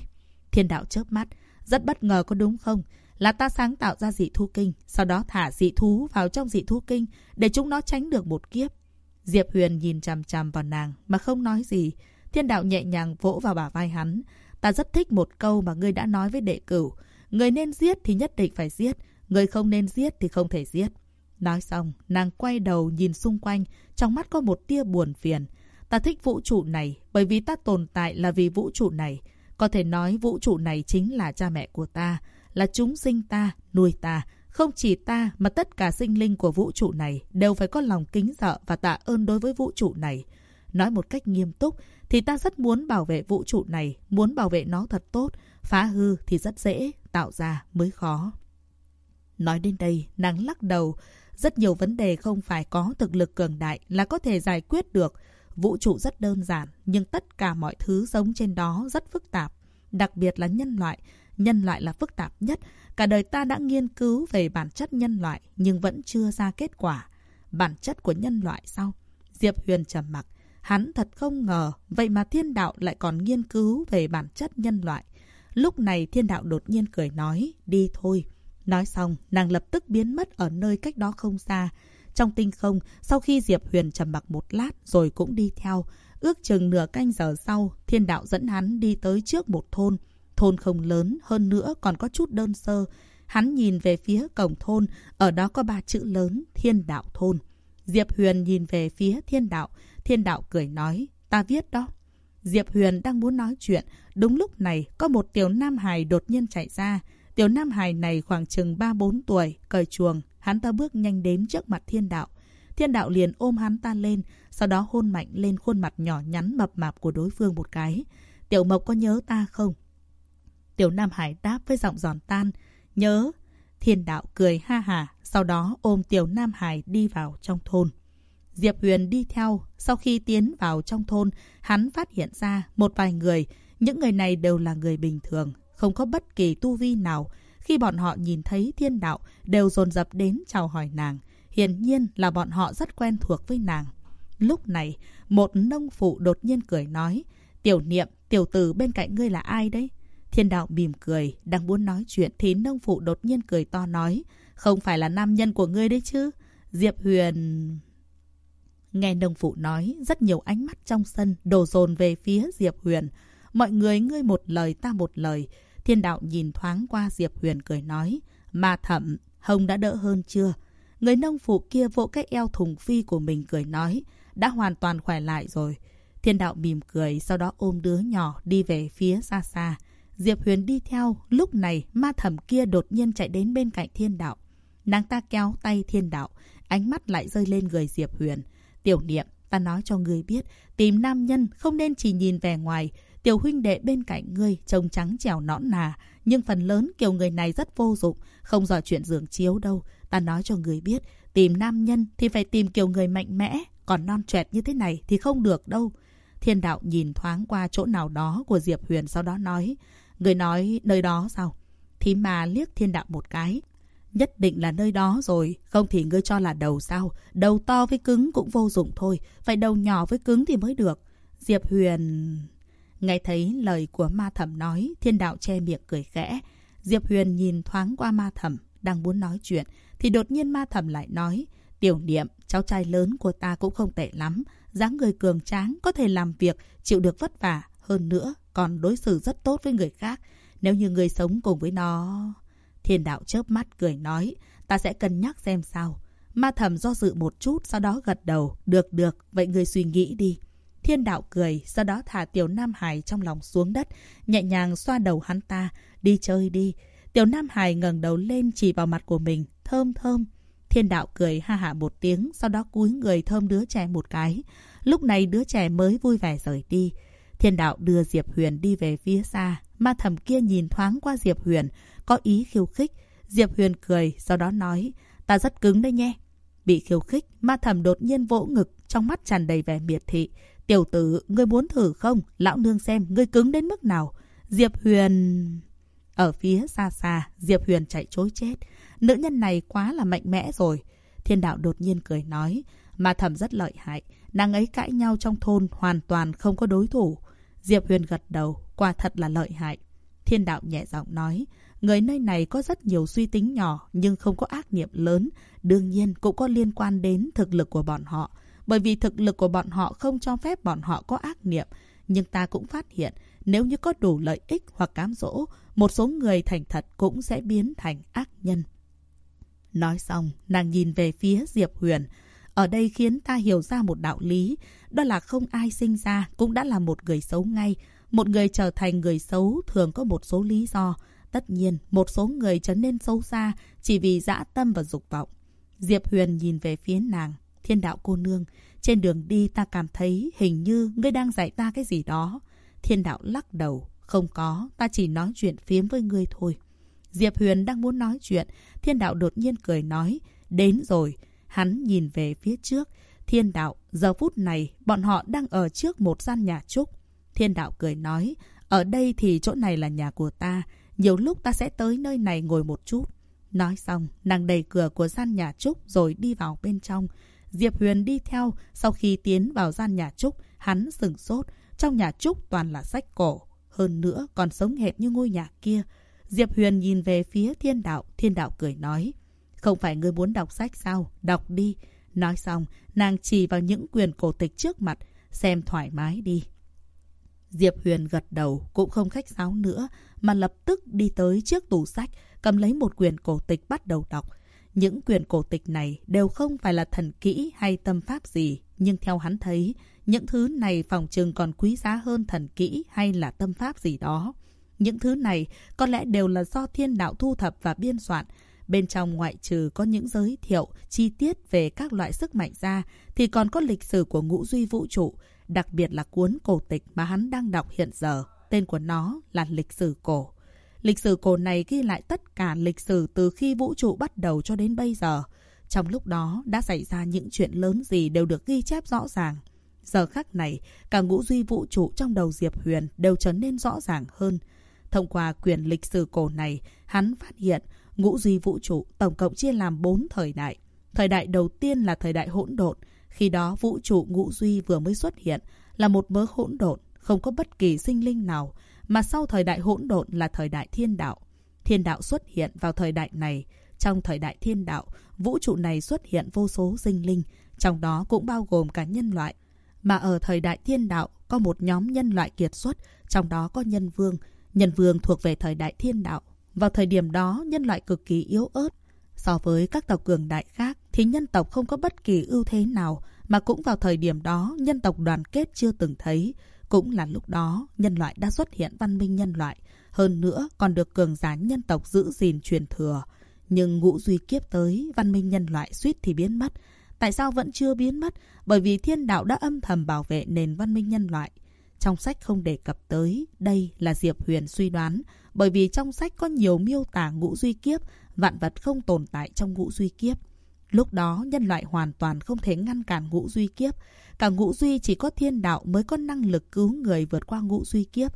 Thiên đạo chớp mắt. Rất bất ngờ có đúng không? Là ta sáng tạo ra dị thú kinh, sau đó thả dị thú vào trong dị thú kinh để chúng nó tránh được một kiếp. Diệp Huyền nhìn chằm chằm vào nàng mà không nói gì. Thiên đạo nhẹ nhàng vỗ vào bả vai hắn. Ta rất thích một câu mà ngươi đã nói với đệ cửu. Người nên giết thì nhất định phải giết. Người không nên giết thì không thể giết. Nói xong, nàng quay đầu nhìn xung quanh, trong mắt có một tia buồn phiền. Ta thích vũ trụ này, bởi vì ta tồn tại là vì vũ trụ này. Có thể nói vũ trụ này chính là cha mẹ của ta, là chúng sinh ta, nuôi ta. Không chỉ ta mà tất cả sinh linh của vũ trụ này đều phải có lòng kính sợ và tạ ơn đối với vũ trụ này. Nói một cách nghiêm túc thì ta rất muốn bảo vệ vũ trụ này, muốn bảo vệ nó thật tốt. Phá hư thì rất dễ, tạo ra mới khó. Nói đến đây, nàng lắc đầu. Rất nhiều vấn đề không phải có thực lực cường đại là có thể giải quyết được. Vũ trụ rất đơn giản, nhưng tất cả mọi thứ giống trên đó rất phức tạp. Đặc biệt là nhân loại. Nhân loại là phức tạp nhất. Cả đời ta đã nghiên cứu về bản chất nhân loại, nhưng vẫn chưa ra kết quả. Bản chất của nhân loại sao? Diệp Huyền trầm mặc. Hắn thật không ngờ, vậy mà thiên đạo lại còn nghiên cứu về bản chất nhân loại. Lúc này thiên đạo đột nhiên cười nói, đi thôi. Nói xong, nàng lập tức biến mất ở nơi cách đó không xa. Trong tinh không, sau khi Diệp Huyền trầm mặc một lát rồi cũng đi theo. Ước chừng nửa canh giờ sau, thiên đạo dẫn hắn đi tới trước một thôn. Thôn không lớn, hơn nữa còn có chút đơn sơ. Hắn nhìn về phía cổng thôn, ở đó có ba chữ lớn, thiên đạo thôn. Diệp Huyền nhìn về phía thiên đạo, thiên đạo cười nói, ta viết đó. Diệp Huyền đang muốn nói chuyện, đúng lúc này có một tiểu nam hài đột nhiên chạy ra. Tiểu nam hài này khoảng chừng 3-4 tuổi, cởi chuồng, hắn ta bước nhanh đến trước mặt thiên đạo. Thiên đạo liền ôm hắn ta lên, sau đó hôn mạnh lên khuôn mặt nhỏ nhắn mập mạp của đối phương một cái. Tiểu Mộc có nhớ ta không? Tiểu Nam Hải đáp với giọng giòn tan. Nhớ. Thiên đạo cười ha hà, sau đó ôm Tiểu Nam Hải đi vào trong thôn. Diệp Huyền đi theo, sau khi tiến vào trong thôn, hắn phát hiện ra một vài người, những người này đều là người bình thường, không có bất kỳ tu vi nào. Khi bọn họ nhìn thấy thiên đạo, đều dồn dập đến chào hỏi nàng. Hiển nhiên là bọn họ rất quen thuộc với nàng. Lúc này, một nông phụ đột nhiên cười nói, Tiểu niệm, tiểu tử bên cạnh ngươi là ai đấy? Thiên đạo mỉm cười, đang muốn nói chuyện thì nông phụ đột nhiên cười to nói, không phải là nam nhân của ngươi đấy chứ? Diệp Huyền... Nghe nông phụ nói, rất nhiều ánh mắt trong sân đổ dồn về phía Diệp Huyền. Mọi người ngươi một lời ta một lời. Thiên đạo nhìn thoáng qua Diệp Huyền cười nói, mà thẩm, Hồng đã đỡ hơn chưa? Người nông phụ kia vỗ cái eo thùng phi của mình cười nói, đã hoàn toàn khỏe lại rồi. Thiên đạo mỉm cười, sau đó ôm đứa nhỏ đi về phía xa xa. Diệp Huyền đi theo, lúc này ma thẩm kia đột nhiên chạy đến bên cạnh thiên đạo. Nàng ta kéo tay thiên đạo, ánh mắt lại rơi lên người Diệp Huyền. Tiểu niệm, ta nói cho ngươi biết, tìm nam nhân không nên chỉ nhìn vẻ ngoài. Tiểu huynh đệ bên cạnh ngươi trông trắng trèo nõn nà, nhưng phần lớn kiểu người này rất vô dụng, không giỏi chuyện giường chiếu đâu. Ta nói cho người biết, tìm nam nhân thì phải tìm kiểu người mạnh mẽ, còn non trẻ như thế này thì không được đâu. Thiên đạo nhìn thoáng qua chỗ nào đó của Diệp Huyền sau đó nói, người nói nơi đó sao? thì mà liếc thiên đạo một cái, Nhất định là nơi đó rồi, không thì ngươi cho là đầu sao? Đầu to với cứng cũng vô dụng thôi, phải đầu nhỏ với cứng thì mới được. Diệp Huyền... Nghe thấy lời của ma thẩm nói, thiên đạo che miệng cười khẽ. Diệp Huyền nhìn thoáng qua ma thẩm, đang muốn nói chuyện, thì đột nhiên ma thẩm lại nói, tiểu niệm, cháu trai lớn của ta cũng không tệ lắm, dáng người cường tráng, có thể làm việc, chịu được vất vả, hơn nữa, còn đối xử rất tốt với người khác. Nếu như người sống cùng với nó... Thiên đạo chớp mắt cười nói, ta sẽ cân nhắc xem sao. Ma thẩm do dự một chút, sau đó gật đầu. Được được, vậy người suy nghĩ đi. Thiên đạo cười, sau đó thả Tiểu Nam Hải trong lòng xuống đất, nhẹ nhàng xoa đầu hắn ta. Đi chơi đi. Tiểu Nam Hải ngẩng đầu lên chỉ vào mặt của mình. Thơm thơm. Thiên đạo cười ha hạ một tiếng, sau đó cúi người thơm đứa trẻ một cái. Lúc này đứa trẻ mới vui vẻ rời đi. Thiên đạo đưa Diệp Huyền đi về phía xa. Ma thầm kia nhìn thoáng qua Diệp Huyền, có ý khiêu khích. Diệp Huyền cười, sau đó nói, ta rất cứng đấy nhé. Bị khiêu khích, ma thầm đột nhiên vỗ ngực, trong mắt tràn đầy vẻ miệt thị. Tiểu tử, ngươi muốn thử không? Lão nương xem, ngươi cứng đến mức nào? Diệp Huyền... Ở phía xa xa, Diệp Huyền chạy chối chết. Nữ nhân này quá là mạnh mẽ rồi. Thiên đạo đột nhiên cười nói, mà thầm rất lợi hại. Nàng ấy cãi nhau trong thôn hoàn toàn không có đối thủ. Diệp Huyền gật đầu, quả thật là lợi hại. Thiên đạo nhẹ giọng nói, người nơi này có rất nhiều suy tính nhỏ nhưng không có ác niệm lớn, đương nhiên cũng có liên quan đến thực lực của bọn họ. Bởi vì thực lực của bọn họ không cho phép bọn họ có ác niệm, nhưng ta cũng phát hiện nếu như có đủ lợi ích hoặc cám dỗ, một số người thành thật cũng sẽ biến thành ác nhân. Nói xong, nàng nhìn về phía Diệp Huyền. Ở đây khiến ta hiểu ra một đạo lý, đó là không ai sinh ra cũng đã là một người xấu ngay. Một người trở thành người xấu thường có một số lý do. Tất nhiên, một số người trở nên xấu xa chỉ vì dã tâm và dục vọng. Diệp Huyền nhìn về phía nàng. Thiên đạo cô nương, trên đường đi ta cảm thấy hình như ngươi đang dạy ta cái gì đó. Thiên đạo lắc đầu. Không có, ta chỉ nói chuyện phiếm với ngươi thôi. Diệp Huyền đang muốn nói chuyện. Thiên đạo đột nhiên cười nói. Đến rồi. Hắn nhìn về phía trước. Thiên đạo, giờ phút này, bọn họ đang ở trước một gian nhà trúc. Thiên đạo cười nói. Ở đây thì chỗ này là nhà của ta. Nhiều lúc ta sẽ tới nơi này ngồi một chút. Nói xong, nàng đẩy cửa của gian nhà trúc rồi đi vào bên trong. Diệp Huyền đi theo, sau khi tiến vào gian nhà trúc, hắn sừng sốt. Trong nhà trúc toàn là sách cổ. Hơn nữa còn sống hẹp như ngôi nhà kia. Diệp Huyền nhìn về phía thiên đạo, thiên đạo cười nói. Không phải ngươi muốn đọc sách sao? Đọc đi. Nói xong, nàng chỉ vào những quyền cổ tịch trước mặt, xem thoải mái đi. Diệp Huyền gật đầu, cũng không khách sáo nữa, mà lập tức đi tới trước tủ sách, cầm lấy một quyền cổ tịch bắt đầu đọc. Những quyền cổ tịch này đều không phải là thần kỹ hay tâm pháp gì, nhưng theo hắn thấy, những thứ này phòng trừng còn quý giá hơn thần kỹ hay là tâm pháp gì đó. Những thứ này có lẽ đều là do thiên đạo thu thập và biên soạn. Bên trong ngoại trừ có những giới thiệu chi tiết về các loại sức mạnh ra, thì còn có lịch sử của ngũ duy vũ trụ, đặc biệt là cuốn cổ tịch mà hắn đang đọc hiện giờ. Tên của nó là Lịch sử cổ. Lịch sử cổ này ghi lại tất cả lịch sử từ khi vũ trụ bắt đầu cho đến bây giờ. Trong lúc đó đã xảy ra những chuyện lớn gì đều được ghi chép rõ ràng. Giờ khắc này, cả ngũ duy vũ trụ trong đầu Diệp Huyền đều trở nên rõ ràng hơn. Thông qua quyền lịch sử cổ này, hắn phát hiện ngũ duy vũ trụ tổng cộng chia làm 4 thời đại. Thời đại đầu tiên là thời đại hỗn độn. Khi đó vũ trụ ngũ duy vừa mới xuất hiện là một mớ hỗn độn, không có bất kỳ sinh linh nào. Mà sau thời đại hỗn độn là thời đại thiên đạo. Thiên đạo xuất hiện vào thời đại này. Trong thời đại thiên đạo, vũ trụ này xuất hiện vô số sinh linh, trong đó cũng bao gồm cả nhân loại. Mà ở thời đại thiên đạo có một nhóm nhân loại kiệt xuất, trong đó có nhân vương. Nhân vương thuộc về thời đại thiên đạo. Vào thời điểm đó, nhân loại cực kỳ yếu ớt. So với các tộc cường đại khác, thì nhân tộc không có bất kỳ ưu thế nào, mà cũng vào thời điểm đó, nhân tộc đoàn kết chưa từng thấy. Cũng là lúc đó, nhân loại đã xuất hiện văn minh nhân loại. Hơn nữa, còn được cường giả nhân tộc giữ gìn truyền thừa. Nhưng ngũ duy kiếp tới, văn minh nhân loại suýt thì biến mất. Tại sao vẫn chưa biến mất? Bởi vì thiên đạo đã âm thầm bảo vệ nền văn minh nhân loại. Trong sách không đề cập tới, đây là Diệp Huyền suy đoán, bởi vì trong sách có nhiều miêu tả ngũ duy kiếp, vạn vật không tồn tại trong ngũ duy kiếp. Lúc đó, nhân loại hoàn toàn không thể ngăn cản ngũ duy kiếp. Cả ngũ duy chỉ có thiên đạo mới có năng lực cứu người vượt qua ngũ duy kiếp.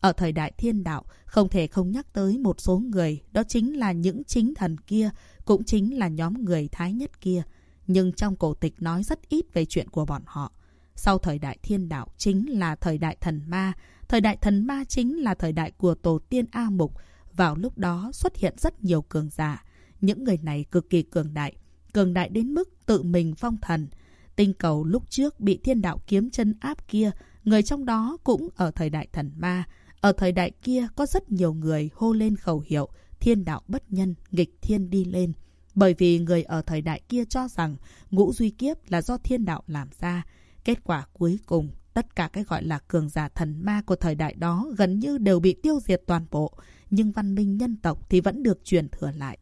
Ở thời đại thiên đạo, không thể không nhắc tới một số người, đó chính là những chính thần kia, cũng chính là nhóm người thái nhất kia. Nhưng trong cổ tịch nói rất ít về chuyện của bọn họ. Sau thời đại thiên đạo chính là thời đại thần ma. Thời đại thần ma chính là thời đại của tổ tiên A Mục. Vào lúc đó xuất hiện rất nhiều cường giả. Những người này cực kỳ cường đại. Cường đại đến mức tự mình phong thần. Tinh cầu lúc trước bị thiên đạo kiếm chân áp kia. Người trong đó cũng ở thời đại thần ma. Ở thời đại kia có rất nhiều người hô lên khẩu hiệu thiên đạo bất nhân, nghịch thiên đi lên. Bởi vì người ở thời đại kia cho rằng ngũ duy kiếp là do thiên đạo làm ra. Kết quả cuối cùng, tất cả cái gọi là cường giả thần ma của thời đại đó gần như đều bị tiêu diệt toàn bộ. Nhưng văn minh nhân tộc thì vẫn được truyền thừa lại.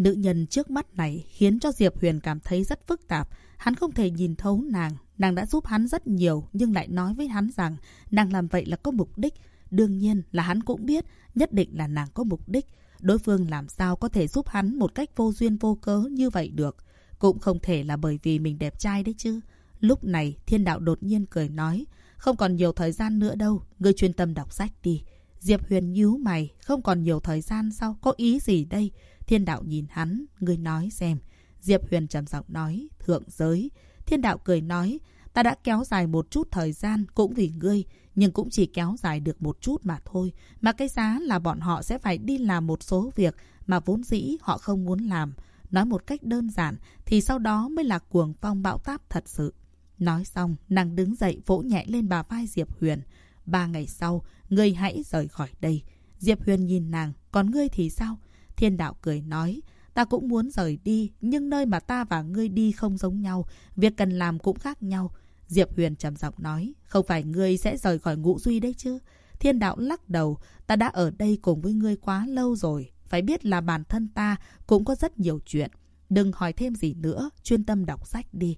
Nữ nhân trước mắt này khiến cho Diệp Huyền cảm thấy rất phức tạp. Hắn không thể nhìn thấu nàng. Nàng đã giúp hắn rất nhiều, nhưng lại nói với hắn rằng nàng làm vậy là có mục đích. Đương nhiên là hắn cũng biết, nhất định là nàng có mục đích. Đối phương làm sao có thể giúp hắn một cách vô duyên vô cớ như vậy được. Cũng không thể là bởi vì mình đẹp trai đấy chứ. Lúc này, thiên đạo đột nhiên cười nói. Không còn nhiều thời gian nữa đâu. Ngươi chuyên tâm đọc sách đi. Diệp Huyền nhíu mày. Không còn nhiều thời gian sao? Có ý gì đây? Thiên đạo nhìn hắn. Ngươi nói xem. Diệp Huyền trầm giọng nói. Thượng giới. Thiên đạo cười nói. Ta đã kéo dài một chút thời gian cũng vì ngươi, nhưng cũng chỉ kéo dài được một chút mà thôi. Mà cái giá là bọn họ sẽ phải đi làm một số việc mà vốn dĩ họ không muốn làm. Nói một cách đơn giản thì sau đó mới là cuồng phong bão táp thật sự. Nói xong, nàng đứng dậy vỗ nhẹ lên bà vai Diệp Huyền. Ba ngày sau, ngươi hãy rời khỏi đây. Diệp Huyền nhìn nàng, còn ngươi thì sao? Thiên đạo cười nói, ta cũng muốn rời đi, nhưng nơi mà ta và ngươi đi không giống nhau, việc cần làm cũng khác nhau. Diệp Huyền trầm giọng nói, không phải ngươi sẽ rời khỏi ngũ duy đấy chứ. Thiên đạo lắc đầu, ta đã ở đây cùng với ngươi quá lâu rồi. Phải biết là bản thân ta cũng có rất nhiều chuyện. Đừng hỏi thêm gì nữa, chuyên tâm đọc sách đi.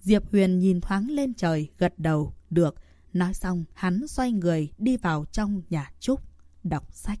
Diệp Huyền nhìn thoáng lên trời, gật đầu, được. Nói xong, hắn xoay người đi vào trong nhà Trúc, đọc sách.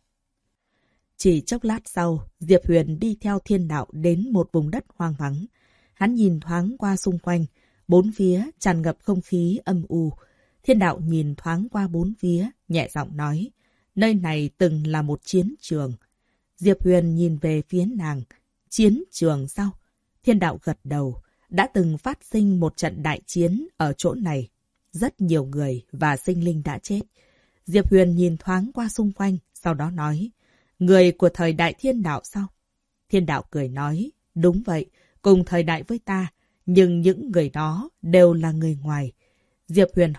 Chỉ chốc lát sau, Diệp Huyền đi theo thiên đạo đến một vùng đất hoang vắng. Hắn nhìn thoáng qua xung quanh, bốn phía tràn ngập không khí âm u. Thiên đạo nhìn thoáng qua bốn phía, nhẹ giọng nói, nơi này từng là một chiến trường. Diệp Huyền nhìn về phía nàng, chiến trường sao? Thiên đạo gật đầu, đã từng phát sinh một trận đại chiến ở chỗ này. Rất nhiều người và sinh linh đã chết. Diệp Huyền nhìn thoáng qua xung quanh, sau đó nói, Người của thời đại thiên đạo sao? Thiên đạo cười nói, đúng vậy, cùng thời đại với ta, nhưng những người đó đều là người ngoài. Diệp Huyền